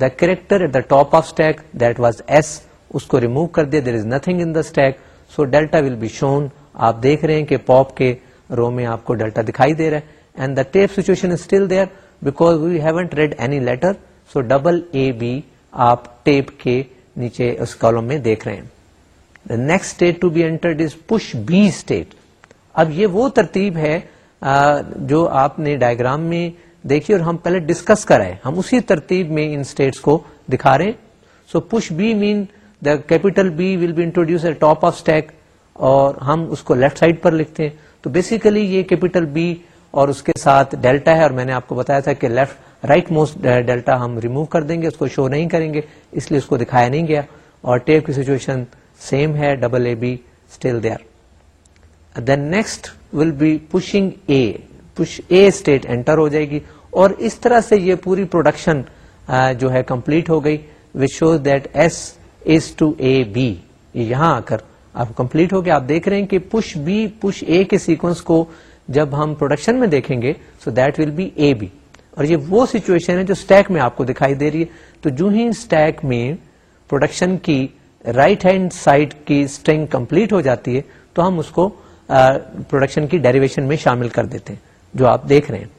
the character at the top of stack that was S اس کو ریموو کر دیا there is nothing in the stack so delta will be shown آپ دیکھ رہے ہیں کہ پاپ کے رو میں آپ کو ڈیلٹا دکھائی دے رہا ہے and the tape situation is still there because haven't read any letter so double A B آپ ٹیپ کے نیچے اس کالم میں دیکھ رہے ہیں next state state to be B push اب یہ وہ ترتیب ہے جو آپ نے ڈائگرام میں دیکھی اور ہم پہلے ڈسکس کرائے ہم اسی ترتیب میں ان اسٹیٹس کو دکھا رہے سو push B mean the capital B will be introduce top of stack اور ہم اس کو لیفٹ سائڈ پر لکھتے ہیں تو بیسیکلی یہ کیپیٹل بی اور اس کے ساتھ ڈیلٹا ہے اور میں نے آپ کو بتایا تھا کہ لیفٹ رائٹ موسٹ ڈیلٹا ہم ریمو کر دیں گے اس کو شو نہیں کریں گے اس لیے اس کو دکھایا نہیں گیا اور ٹیپ کی سچویشن سیم ہے double A B still there are next will be pushing A push A state enter ہو جائے گی اور اس طرح سے یہ پوری پروڈکشن جو ہے کمپلیٹ ہو گئی which shows that S S to A B یہاں آ کر آپ کمپلیٹ ہو گیا آپ دیکھ رہے ہیں کہ پش بی پش اے کے سیکوینس کو جب ہم پروڈکشن میں دیکھیں گے so that will be A B اور یہ وہ سچویشن ہے جو اسٹیک میں آپ کو دکھائی دے رہی ہے تو جو ہی اسٹیک میں پروڈکشن کی رائٹ ہینڈ سائڈ کی اسٹرینگ کمپلیٹ ہو جاتی ہے تو ہم اس کو پروڈکشن کی ڈیریویشن میں شامل کر دیتے ہیں جو آپ دیکھ رہے ہیں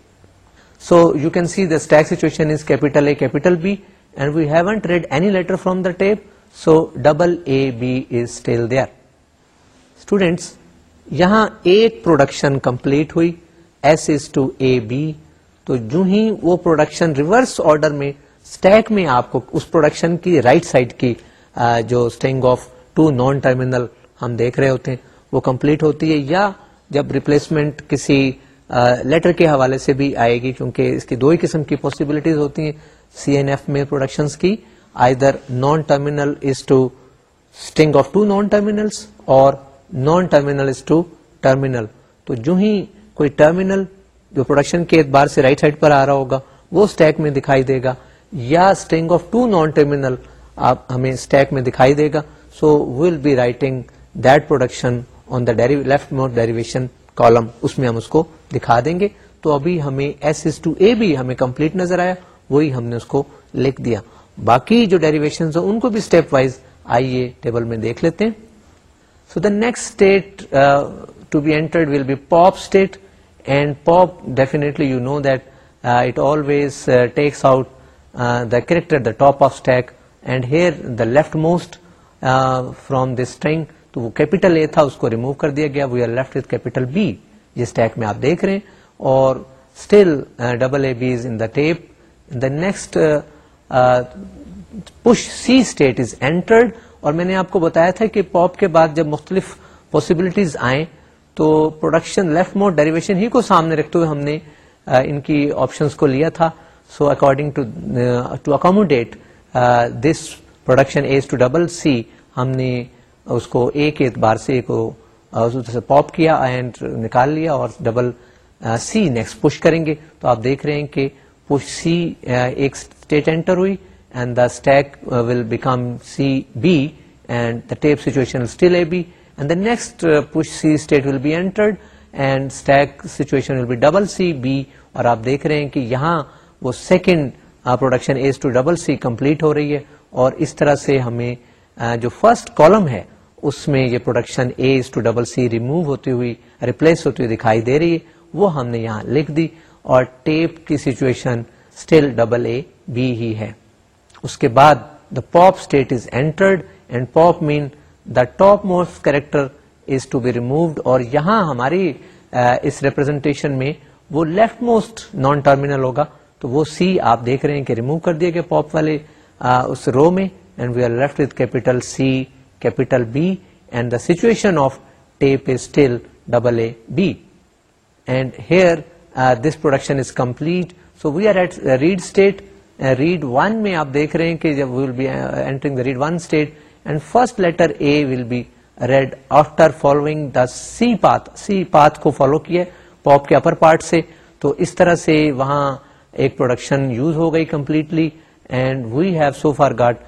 so you can see the stack situation is capital A capital B and we haven't read any letter from the tape so double A B is still there students یہاں ایک پروڈکشن کمپلیٹ ہوئی S is to A B تو جو ہی وہ پروڈکشن ریورس آرڈر میں اسٹیک میں آپ کو اس پروڈکشن کی رائٹ right سائڈ کی جو string of two non terminal ہم دیکھ رہے ہوتے ہیں وہ کمپلیٹ ہوتی ہے یا جب ریپلیسمنٹ کسی لیٹر کے حوالے سے بھی آئے گی کیونکہ اس کی دو ہی قسم کی پاسبلٹیز ہوتی ہیں سی این ایف میں پروڈکشن کی either non terminal is to string of two non terminals اور نان ٹرمینل ٹو ٹرمینل تو جو ہی کوئی ٹرمینل جو پروڈکشن کے اعتبار سے رائٹ سائڈ پر آ رہا ہوگا وہ اسٹیک میں دکھائی دے گا یا string of two non terminal آپ ہمیں اسٹیک میں دکھائی دے گا so will be writing that production on the left derivation column اس میں ہم اس کو دکھا دیں گے تو ابھی ہمیں ایس ایس ٹو اے بھی ہمیں کمپلیٹ نظر آیا وہی ہم نے اس کو لکھ دیا باقی جو ڈیریویشن ان کو بھی اسٹیپ وائز آئیے ٹیبل میں دیکھ لیتے ہیں so the next state to be entered will be pop state and pop define you know always takes out the character top of stack and here the leftmost from this tank تو وہ کیپیٹل اے تھا اس کو ریمو کر دیا گیا we are left with capital B جس ٹیک میں آپ دیکھ رہے اور still double A B is in tape the next C state is entered اور میں نے آپ کو بتایا تھا کہ پاپ کے بعد جب مختلف پاسبلٹیز آئیں تو پروڈکشن لیفٹ موڈ ڈیریویشن ہی کو سامنے رکھتے ہوئے ہم نے ان کی آپشنس کو لیا تھا so according to accommodate this production as to double C ہم نے اس کو اے کے اعتبار سے پاپ کیا اینڈ نکال لیا اور ڈبل سی نیکسٹ پوش کریں گے تو آپ دیکھ رہے ہیں کہ پوش سی ایک اسٹیٹ انٹر ہوئی and the stack will become C B and the tape situation A B and the next C state will be entered and stack situation will be double C B اور آپ دیکھ رہے ہیں کہ یہاں وہ second production to double C complete ہو رہی ہے اور اس طرح سے ہمیں uh, جو فرسٹ کالم ہے اس میں یہ production A to double C remove ہوتی ہوئی ریپلیس ہوتی ہوئی دکھائی دے رہی ہے وہ ہم نے یہاں لکھ دی اور ٹیپ کی situation still double A B ہی ہے اس کے بعد the pop state is entered and pop mean the topmost character is to be removed اور یہاں ہماری uh, اس ریپرزینٹیشن میں وہ لیفٹ موسٹ نان ٹرمینل ہوگا تو وہ سی آپ دیکھ رہے ہیں کہ ریمو کر دیے گیا پاپ والے uh, اس رو میں and and we are left with capital capital C B the situation of tape is still double A B and here this production is complete so we are at read state read one میں آپ دیکھ رہے ہیں کہ جب read one state and first letter A will be read after following the C path کو فالو کیا پاپ کے اپر پارٹ سے تو اس طرح سے وہاں ایک پروڈکشن یوز ہو گئی completely and we have so far got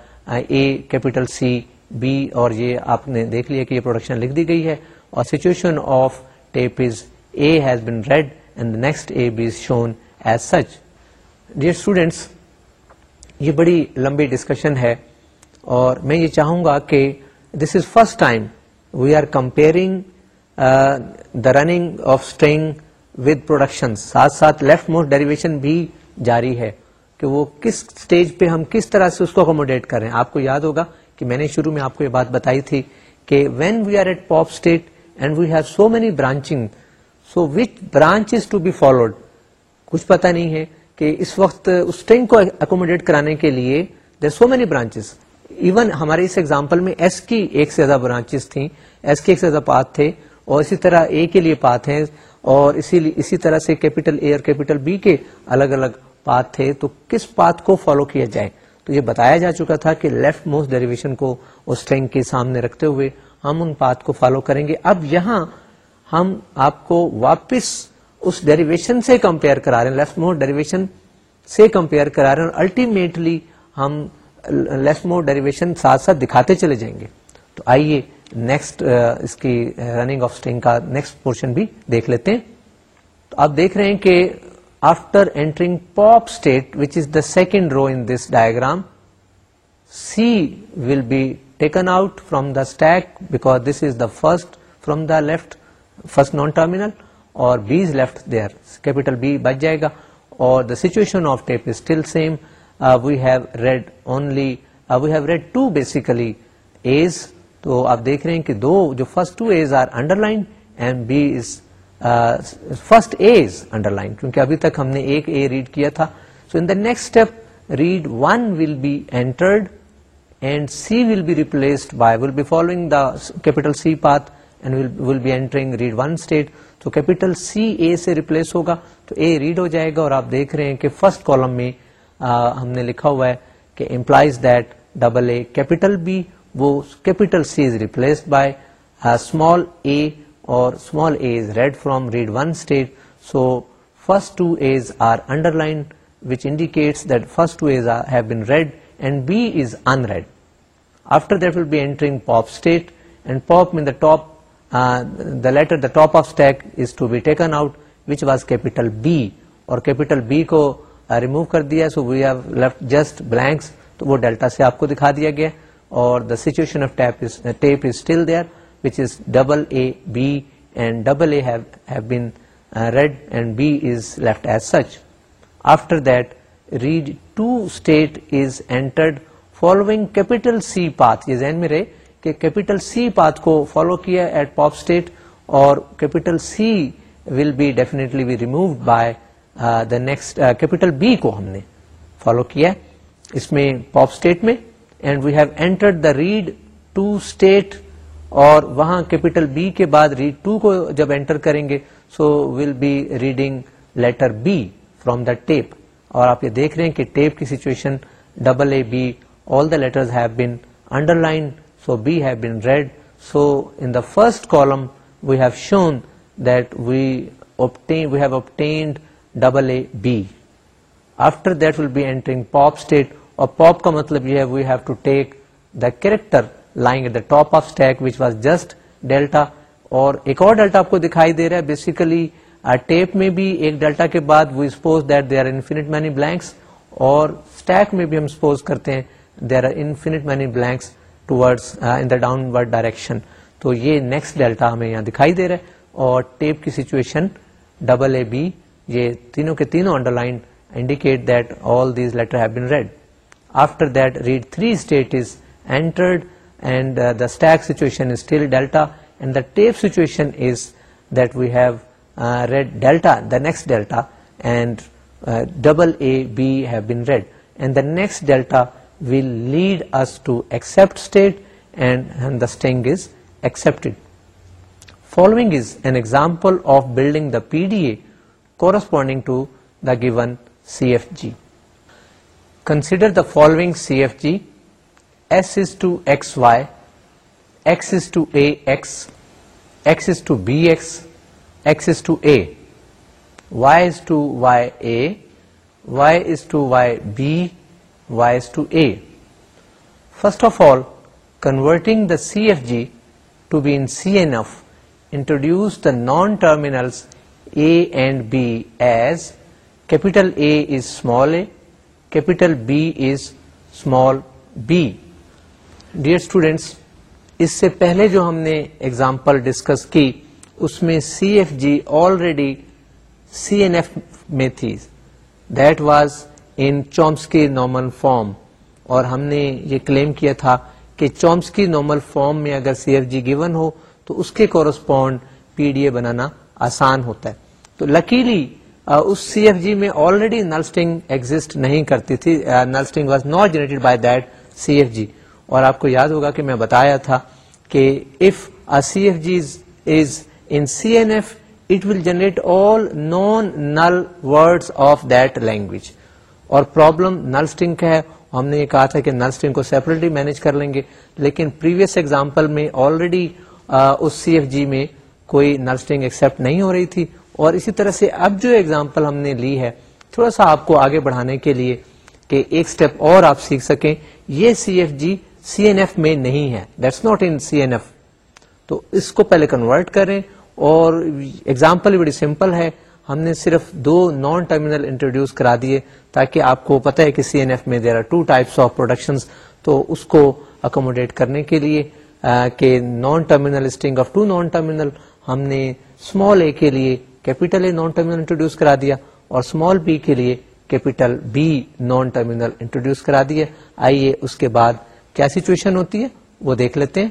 A capital C B اور یہ آپ نے دیکھ لیا کہ یہ پروڈکشن لکھ دی گئی ہے اور situation of tape is A has been read and next A B is shown as such dear students یہ بڑی لمبی ڈسکشن ہے اور میں یہ چاہوں گا کہ this is first time we are comparing the running of string with production ساتھ ساتھ لیفٹ موسٹ ڈیریویشن بھی جاری ہے کہ وہ کس اسٹیج پہ ہم کس طرح سے اس کو اکوموڈیٹ کر رہے ہیں آپ کو یاد ہوگا کہ میں نے شروع میں آپ کو یہ بات بتائی تھی کہ when we are at pop state and we have so many branching so which branch is to be followed کچھ پتا نہیں ہے کہ اس وقت اس ٹینک کو اکوموڈیٹ کرانے کے لیے there so many branches even ہمارے اس ایگزامپل میں ایس کی ایک سے زیادہ برانچز تھیں ایس کی ایک سے زیادہ پاتھ تھے اور اسی طرح اے کے لیے پات ہیں اور اسی اسی طرح سے کیپیٹل اے اور کیپیٹل بی کے الگ الگ پاتھ تھے تو کس پاتھ کو فالو کیا جائے تو یہ بتایا جا چکا تھا کہ لیفٹ موسٹ ڈیریویشن کو اس ٹینک کے سامنے رکھتے ہوئے ہم ان پات کو فالو کریں گے اب یہاں ہم آپ کو واپس اس ڈیریویشن سے کمپیئر کرا رہے ہیں لیفٹ مور ڈیریویشن سے کمپیئر کرا رہے ہیں اور الٹیمیٹلی ہم لیفٹ مور ڈیریویشن ساتھ ساتھ دکھاتے چلے جائیں گے تو آئیے نیکسٹ uh, اس کی رننگ uh, آف کا نیکسٹ پورشن بھی دیکھ لیتے ہیں تو آپ دیکھ رہے ہیں کہ after entering pop state which is the second row in this diagram C will be taken out from the stack because this is the first from the left first non terminal اور B is left there capital B بچ جائے گا اور the situation of tape is still same we have read only we have read two basically A's تو آپ دیکھ رہے ہیں کہ دو جو first two A's are underline and B is first as underline کیونکہ ابھی تک ہم نے ایک اے ریڈ کیا تھا so in the next step read one will be entered and C will be replaced by will be following the capital C path and will be entering read one state تو کیپیٹل سی اے سے ریپلیس ہوگا تو اے ریڈ ہو جائے گا اور آپ دیکھ رہے ہیں کہ فرسٹ کالم میں آ, ہم نے لکھا ہوا ہے کہ implies that double A capital B وہ capital C is replace by small small A A اور is read read one state so first two A's are underline which indicates that first two A's have been read and B is unread after that will be entering pop state and pop in the top the letter the top of is to be taken out capital B اور کیپیٹل بی کو ریمو کر دیا so we've left just delta سے آپ کو دکھا دیا گیا اور کہ کیپیٹل سی پاتھ کو فالو کیا ایٹ پاپ اسٹیٹ اور capital C will be be by the next capital B کو ہم نے فالو کیا اس میں پاپ اسٹیٹ میں and we have the read two state اور وہاں کیپیٹل بی کے بعد ریڈ ٹو کو جب اینٹر کریں گے so will be reading letter B from the tape اور آپ یہ دیکھ رہے ہیں کہ ٹیپ کی situation double A B all the have been underline B he read so in the first column we've show then we after مطلب یہ ہے top of stack which was just delta اور ایک اور ڈیلٹا آپ کو دکھائی دے رہا ہے بیسیکلی بھی ایک ڈیلٹا کے بعد that they are infinite many blanks اور بھی ہم سپوز کرتے ہیں they are infinite many blanks towards in the downward direction تو یہ نیکسٹ ڈیلٹا ہمیں یہاں دکھائی دے رہا ہے اور ٹیپ کی سچویشن ڈبل اے بی یہ تینوں کے تینوں underline indicate that all these letter have been read after that read three state is entered and the stack situation is still delta and the tape situation is that we have read delta the next delta and double A B have been read and the next delta will lead us to accept state, and the sting is accepted. Following is an example of building the PDA corresponding to the given CFG. Consider the following CFG: S is to XY, X is to AX, X is to BX, X is to A, Y is to YA, Y is to YB, Y is to A first of all converting the C F G to be in C N F introduce the non terminal A and B as capital A is small A capital B is small B dear students اس سے پہلے جو ہم نے ایگزامپل ڈسکس کی اس میں C F G already C N F میں تھی that was Chomsky normal form اور ہم نے یہ کلیم کیا تھا کہ چومس کی نارمل فارم میں اگر سی ایف جی گیون ہو تو اس کے کورسپونڈ پی ڈی اے بنانا آسان ہوتا ہے تو لکیلی اس سی ایف جی میں آلریڈی نلسٹنگ ایگزٹ نہیں کرتی تھی null string was not generated by that C F G اور آپ کو یاد ہوگا کہ میں بتایا تھا کہ if C F G is in C N F it will generate all non null word of language اور پرابلم اسٹنگ کا ہے ہم نے یہ کہا تھا کہ نل اسٹنگ کو سیپریٹلی مینج کر لیں گے لیکن پریویس ایگزامپل میں آلریڈی اس سی ایف جی میں کوئی نل اسٹنگ ایکسپٹ نہیں ہو رہی تھی اور اسی طرح سے اب جو ایگزامپل ہم نے لی ہے تھوڑا سا آپ کو آگے بڑھانے کے لیے کہ ایک اسٹیپ اور آپ سیکھ سکیں یہ C F G C N F میں نہیں ہے that's not in C N F تو اس کو پہلے کنورٹ کریں اور ایگزامپل بڑی سمپل ہے ہم نے صرف دو نان ٹرمینل انٹروڈیوس کرا دیے تاکہ آپ کو پتہ ہے کہ سی این ایف میں there are two types of production تو اس کو اکوموڈیٹ کرنے کے لیے کہ non terminal string of two non terminal ہم نے اسمال اے کے لیے capital A non terminal introduce کرا دیا اور اسمال بی کے لیے capital B non terminal introduce کرا دیا آئیے اس کے بعد کیا سچویشن ہوتی ہے وہ دیکھ لیتے ہیں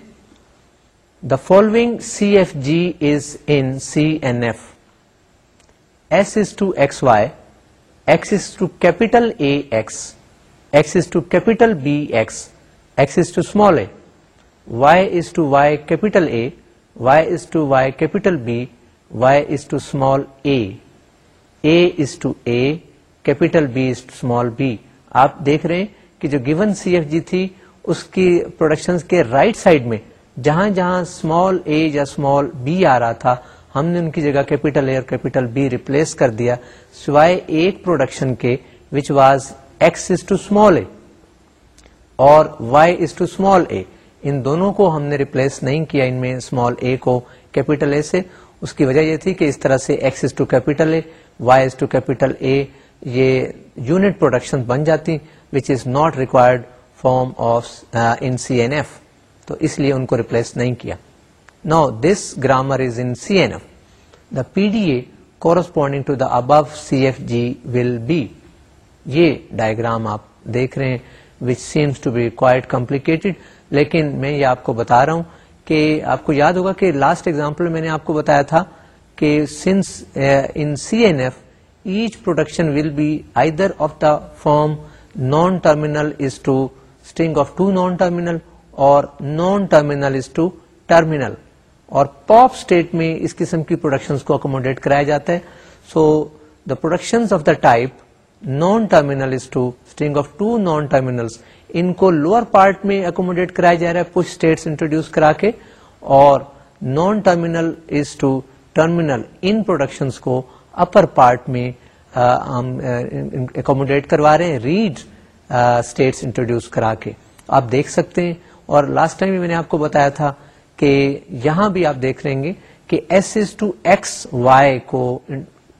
the following C F G is in C F بیسو small B Y is to small A to A capital B is to small B آپ دیکھ رہے ہیں کہ جو گیون سی ایف جی تھی اس کی پروڈکشن کے رائٹ right سائڈ میں جہاں جہاں اسمال اے یا اسمال بی آ رہا تھا ہم نے ان کی جگہ کیپیٹل اے اور کیپیٹل بی ریپلیس کر دیا سوائے ایک پروڈکشن کے which was X is to small A اور Y is to small A ان دونوں کو ہم نے ریپلیس نہیں کیا ان میں اسمال اے کو کیپیٹل اے سے اس کی وجہ یہ تھی کہ اس طرح سے X is to capital A Y is to capital A یہ یونٹ پروڈکشن بن جاتی which is not required form of in C N F تو اس لیے ان کو ریپلیس نہیں کیا now this grammar is in C F the P D A corresponding C F G will be یہ ڈائگرام آپ دیکھ رہے ہیں which seems to be quite complicated لیکن میں یہ آپ کو بتا رہا ہوں کہ آپ کو یاد ہوگا کہ لاسٹ ایگزامپل میں نے آپ کو بتایا تھا کہ since in C N F each production will be either of the form non terminal is to string of two non terminal اور non terminal is to terminal اور پاپ اسٹیٹ میں اس قسم کی پروڈکشن کو اکوموڈیٹ کرایا جاتا ہے so the production of the type non terminal of two non terminal ان کو لوور پارٹ میں اکوموڈیٹ کرایا جا رہا ہے کچھ اسٹیٹس انٹروڈیوس کرا کے اور non terminal is to terminal in production کو اپر پارٹ میں اکوموڈیٹ کروا رہے ہیں ریڈ اسٹیٹس انٹروڈیوس کرا کے آپ دیکھ سکتے ہیں اور لاسٹ ٹائم میں نے آپ کو بتایا تھا کہ یہاں بھی آپ دیکھ لیں گے کہ S is to X Y کو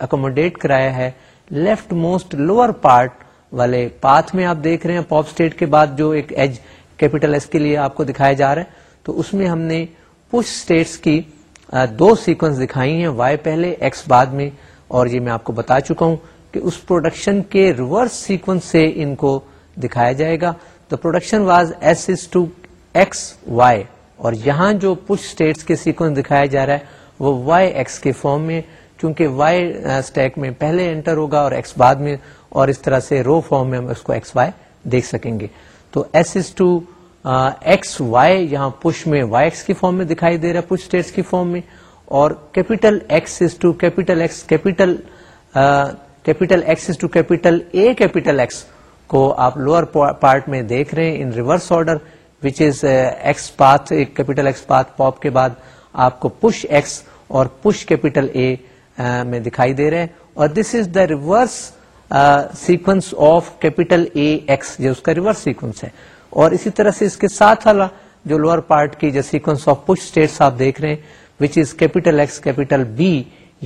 اکوموڈیٹ کرایا ہے لیفٹ موسٹ لوور پارٹ والے پاتھ میں آپ دیکھ رہے ہیں پاپ اسٹیٹ کے بعد جو ایک ایج کیپیٹل ایس کے لیے آپ کو دکھایا جا رہا ہے تو اس میں ہم نے پش اسٹیٹس کی دو سیکوینس دکھائی ہیں وائی پہلے ایکس بعد میں اور یہ میں آپ کو بتا چکا ہوں کہ اس پروڈکشن کے ریورس سیکوینس سے ان کو دکھایا جائے گا the production was S is to X Y اور یہاں جو پش اسٹیٹس کے سیکوینس دکھایا جا رہا ہے وہ وائی ایکس کے فارم میں چونکہ وائی اسٹیک میں پہلے انٹر ہوگا اور ایکس بعد میں اور اس طرح سے رو فارم میں ہم اس کو ایکس وائی دیکھ سکیں گے تو S is to X Y یہاں پش میں وائی ایکس کی فارم میں دکھائی دے رہا ہے پش اسٹیٹس فارم میں اور capital X to capital X capital capital X to capital capital A X کو آپ لوور پارٹ میں دیکھ رہے ہیں in reverse order which is X X path path capital pop کے بعد آپ کو پش ایکس اور پش کیپیٹل اے میں دکھائی دے رہے ہیں اور this is the reverse sequence of capital A X اس کا ریورس سیکوینس ہے اور اسی طرح سے اس کے ساتھ والا جو لوور پارٹ کی جو سیکوینس آف پش اسٹیٹس آپ دیکھ رہے ہیں which is capital capital X B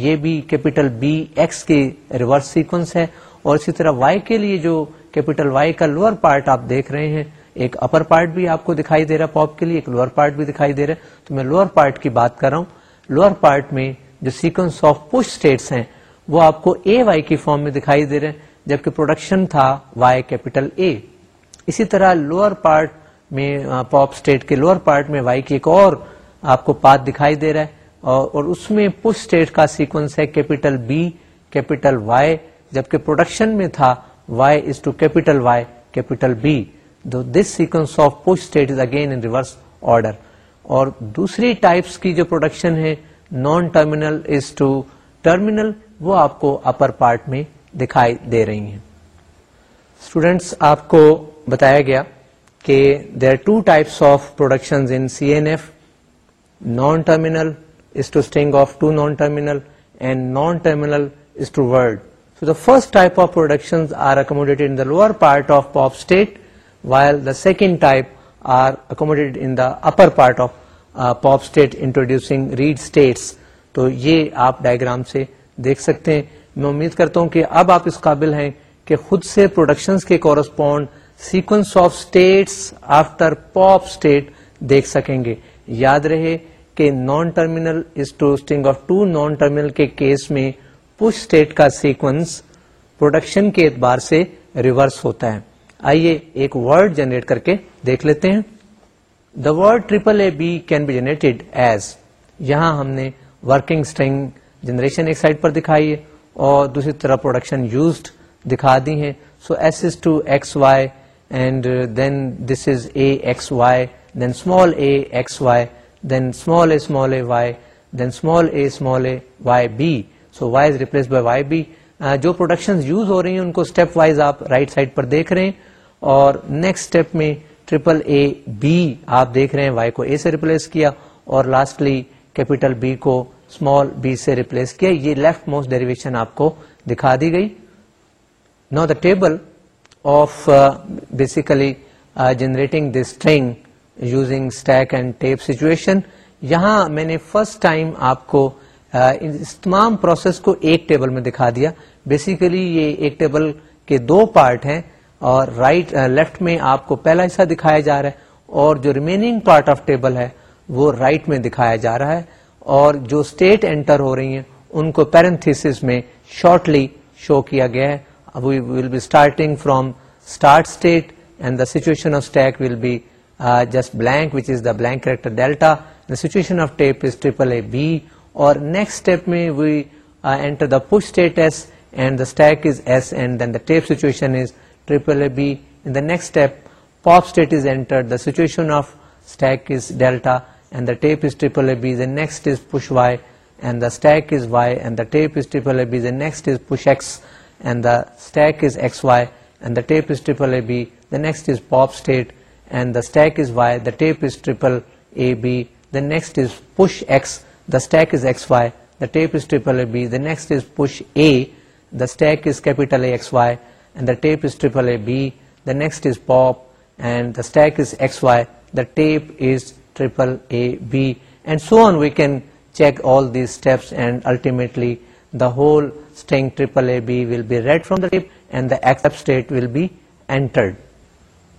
یہ بھی کیپیٹل بی ایکس کے ریورس سیکوینس ہے اور اسی طرح وائی کے لیے جو کیپیٹل وائی کا لوور پارٹ آپ دیکھ رہے ہیں ایک اپر پارٹ بھی آپ کو دکھائی دے رہا ہے پاپ کے لیے ایک لوور پارٹ بھی دکھائی دے رہا ہے تو میں لوئر پارٹ کی بات کر رہا ہوں لوور پارٹ میں جو سیکوینس آف پوش اسٹیٹس ہیں وہ آپ کو اے وائی کی فارم میں دکھائی دے رہے ہیں جبکہ پروڈکشن تھا وائی کیپیٹل اے اسی طرح لوور پارٹ میں پاپ اسٹیٹ کے لوئر پارٹ میں وائی کی ایک اور آپ کو پات دکھائی دے رہا ہے اور اس میں پوش اسٹیٹ کا سیکوینس ہے کیپیٹل بی کیپیٹل وائی جبکہ پروڈکشن میں تھا Y is to capital Y capital B this sequence of push state is again in reverse order اور دوسری ٹائپس کی جو پروڈکشن ہے non terminal is to terminal وہ آپ کو اپر پارٹ میں دکھائی دے رہی ہیں اسٹوڈینٹس آپ کو بتایا گیا کہ there are two types of production in C N F non terminal is to string of two non terminal and non terminal is to word so the first type of production are accommodate in the lower part of pop state while the second type are upper in part of pop state introducing read states تو یہ آپ ڈائگرام سے دیکھ سکتے ہیں میں امید کرتا ہوں کہ اب آپ اس قابل ہیں کہ خود سے پروڈکشن کے correspond sequence of states after pop state دیکھ سکیں گے یاد رہے کہ non terminal is to string of two non terminal کے کیس میں پش اسٹیٹ کا سیکوینس پروڈکشن کے اعتبار سے ریورس ہوتا ہے آئیے ایک ورڈ جنریٹ کر کے دیکھ لیتے ہیں the word triple A B can be generated as یہاں ہم نے ورکنگ اسٹرنگ جنریشن ایک سائڈ پر دکھائی ہے اور دوسری طرح پروڈکشن یوزڈ دکھا دی ہیں so S is to X Y and then this is A X Y then small small small small small A A A A A X Y Y Y Y then then B so is replace by Y B جو پروڈکشن یوز ہو رہی ہیں ان کو اسٹیپ وائز آپ رائٹ سائڈ پر دیکھ رہے ہیں اور نیکسٹ اسٹیپ میں ٹریپل اے بی آپ دیکھ رہے ہیں وائی کو اے سے ریپلیس کیا اور لاسٹلی کیپیٹل بی کو اسمال بی سے ریپلیس کیا یہ لیفٹ موسٹ ڈیریویشن آپ کو دکھا دی گئی now the table of basically generating this using stack and tape situation یہاں میں نے فرسٹ ٹائم آپ کو uh, اس تمام پروسیس کو ایک ٹیبل میں دکھا دیا بیسیکلی یہ ایک ٹیبل کے دو پارٹ ہیں اور رائٹ right, لیفٹ uh, میں آپ کو پہلا حصہ دکھایا جا رہا ہے اور جو ریمیننگ پارٹ آف ٹیبل ہے وہ رائٹ right میں دکھایا جا رہا ہے اور جو اسٹیٹ انٹر ہو رہی ہیں ان کو پیرنتھس میں شارٹلی شو کیا گیا ہے we will be starting from start state and the situation of stack will be just blank which is the blank character delta the situation of tape is triple A B اور نیکسٹ اسٹیپ میں we enter the push state S and the stack is S and then the tape situation is triple AB. In the next step, pop state is entered. The situation of stack is delta and the tape is triple AB. The next is push Y and the stack is Y and the tape is triple AB. The next is push X and the stack is XY and the tape is triple AB. The next is pop state and the stack is Y. The tape is triple AB. The next is push X. The stack is XY. The tape is triple AB. The next is push A. The stack is capital AXY. Tape is triple A best is pop and this Y the tape is triple A B so can check all and the whole A B be read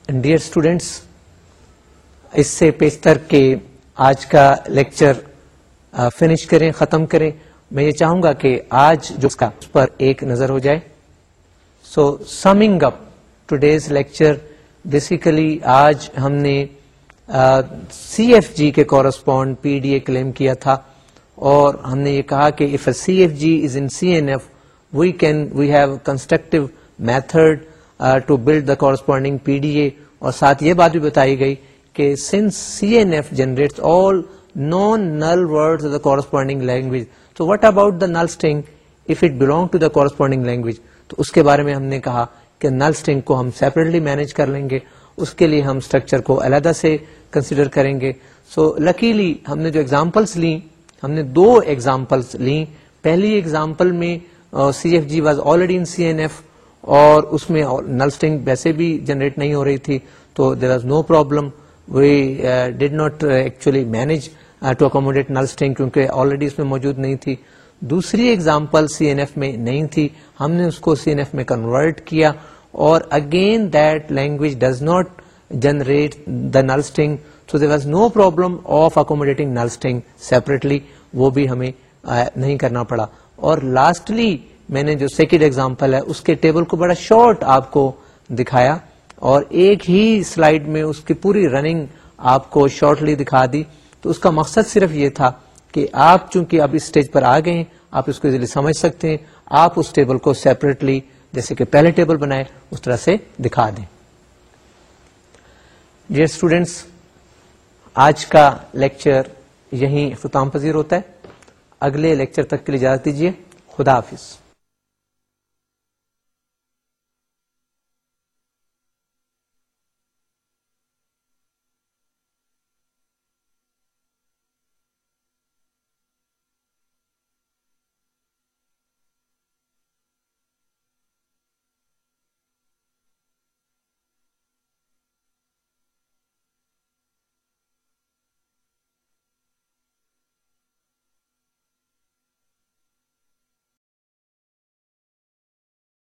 And dear students اس سے پیشتر کے آج کا لیکچر فنش کریں ختم کریں میں یہ چاہوں گا کہ آج جو اس اس کا پر ایک نظر ہو جائے so summing up today's lecture basically آج ہم نے سی ایف جی کے correspond P D A claim کیا تھا اور ہم نے یہ کہا کہ if A C F G is in C N F we can we have constructive method to build the corresponding P D A اور ساتھ یہ بات بھی بتائی گئی کہ since C N F generate all non null word the corresponding language تو what about the null string تو اس کے بارے میں ہم نے کہا کہ نل اسٹنگ کو ہم سیپریٹلی مینیج کر لیں گے اس کے لیے ہم اسٹرکچر کو علیحدہ سے کنسیڈر کریں گے سو لکیلی ہم نے جو ایگزامپلس لیں ہم نے دو ایگزامپلس لیں پہلی ایگزامپل میں C F G was already in C N F اور اس میں نل اسٹنگ ویسے بھی جنریٹ نہیں ہو رہی تھی تو there was no problem we did not actually manage to accommodate null string کیونکہ آلریڈی اس میں موجود نہیں تھی دوسری ایگزامپل سی این ایف میں نہیں تھی ہم نے اس کو سی این ایف میں کنورٹ کیا اور again that language does not generate the null string so there was no problem of accommodate null string separately وہ بھی ہمیں نہیں کرنا پڑا اور لاسٹلی میں نے جو سیکنڈ ایگزامپل ہے اس کے ٹیبل کو بڑا شارٹ آپ کو دکھایا اور ایک ہی سلائڈ میں اس کی پوری رننگ آپ کو شارٹلی دکھا دی تو اس کا مقصد صرف یہ تھا کہ آپ چونکہ اب اس اسٹیج پر آ گئے آپ اس کو ایزیلی سمجھ سکتے ہیں آپ اس ٹیبل کو سیپریٹلی جیسے کہ پہلے ٹیبل بنائے اس طرح سے دکھا دیں یس اسٹوڈینٹس آج کا لیکچر یہیں اختتام پذیر ہوتا ہے اگلے لیکچر تک کے لیے اجازت دیجیے خدا حافظ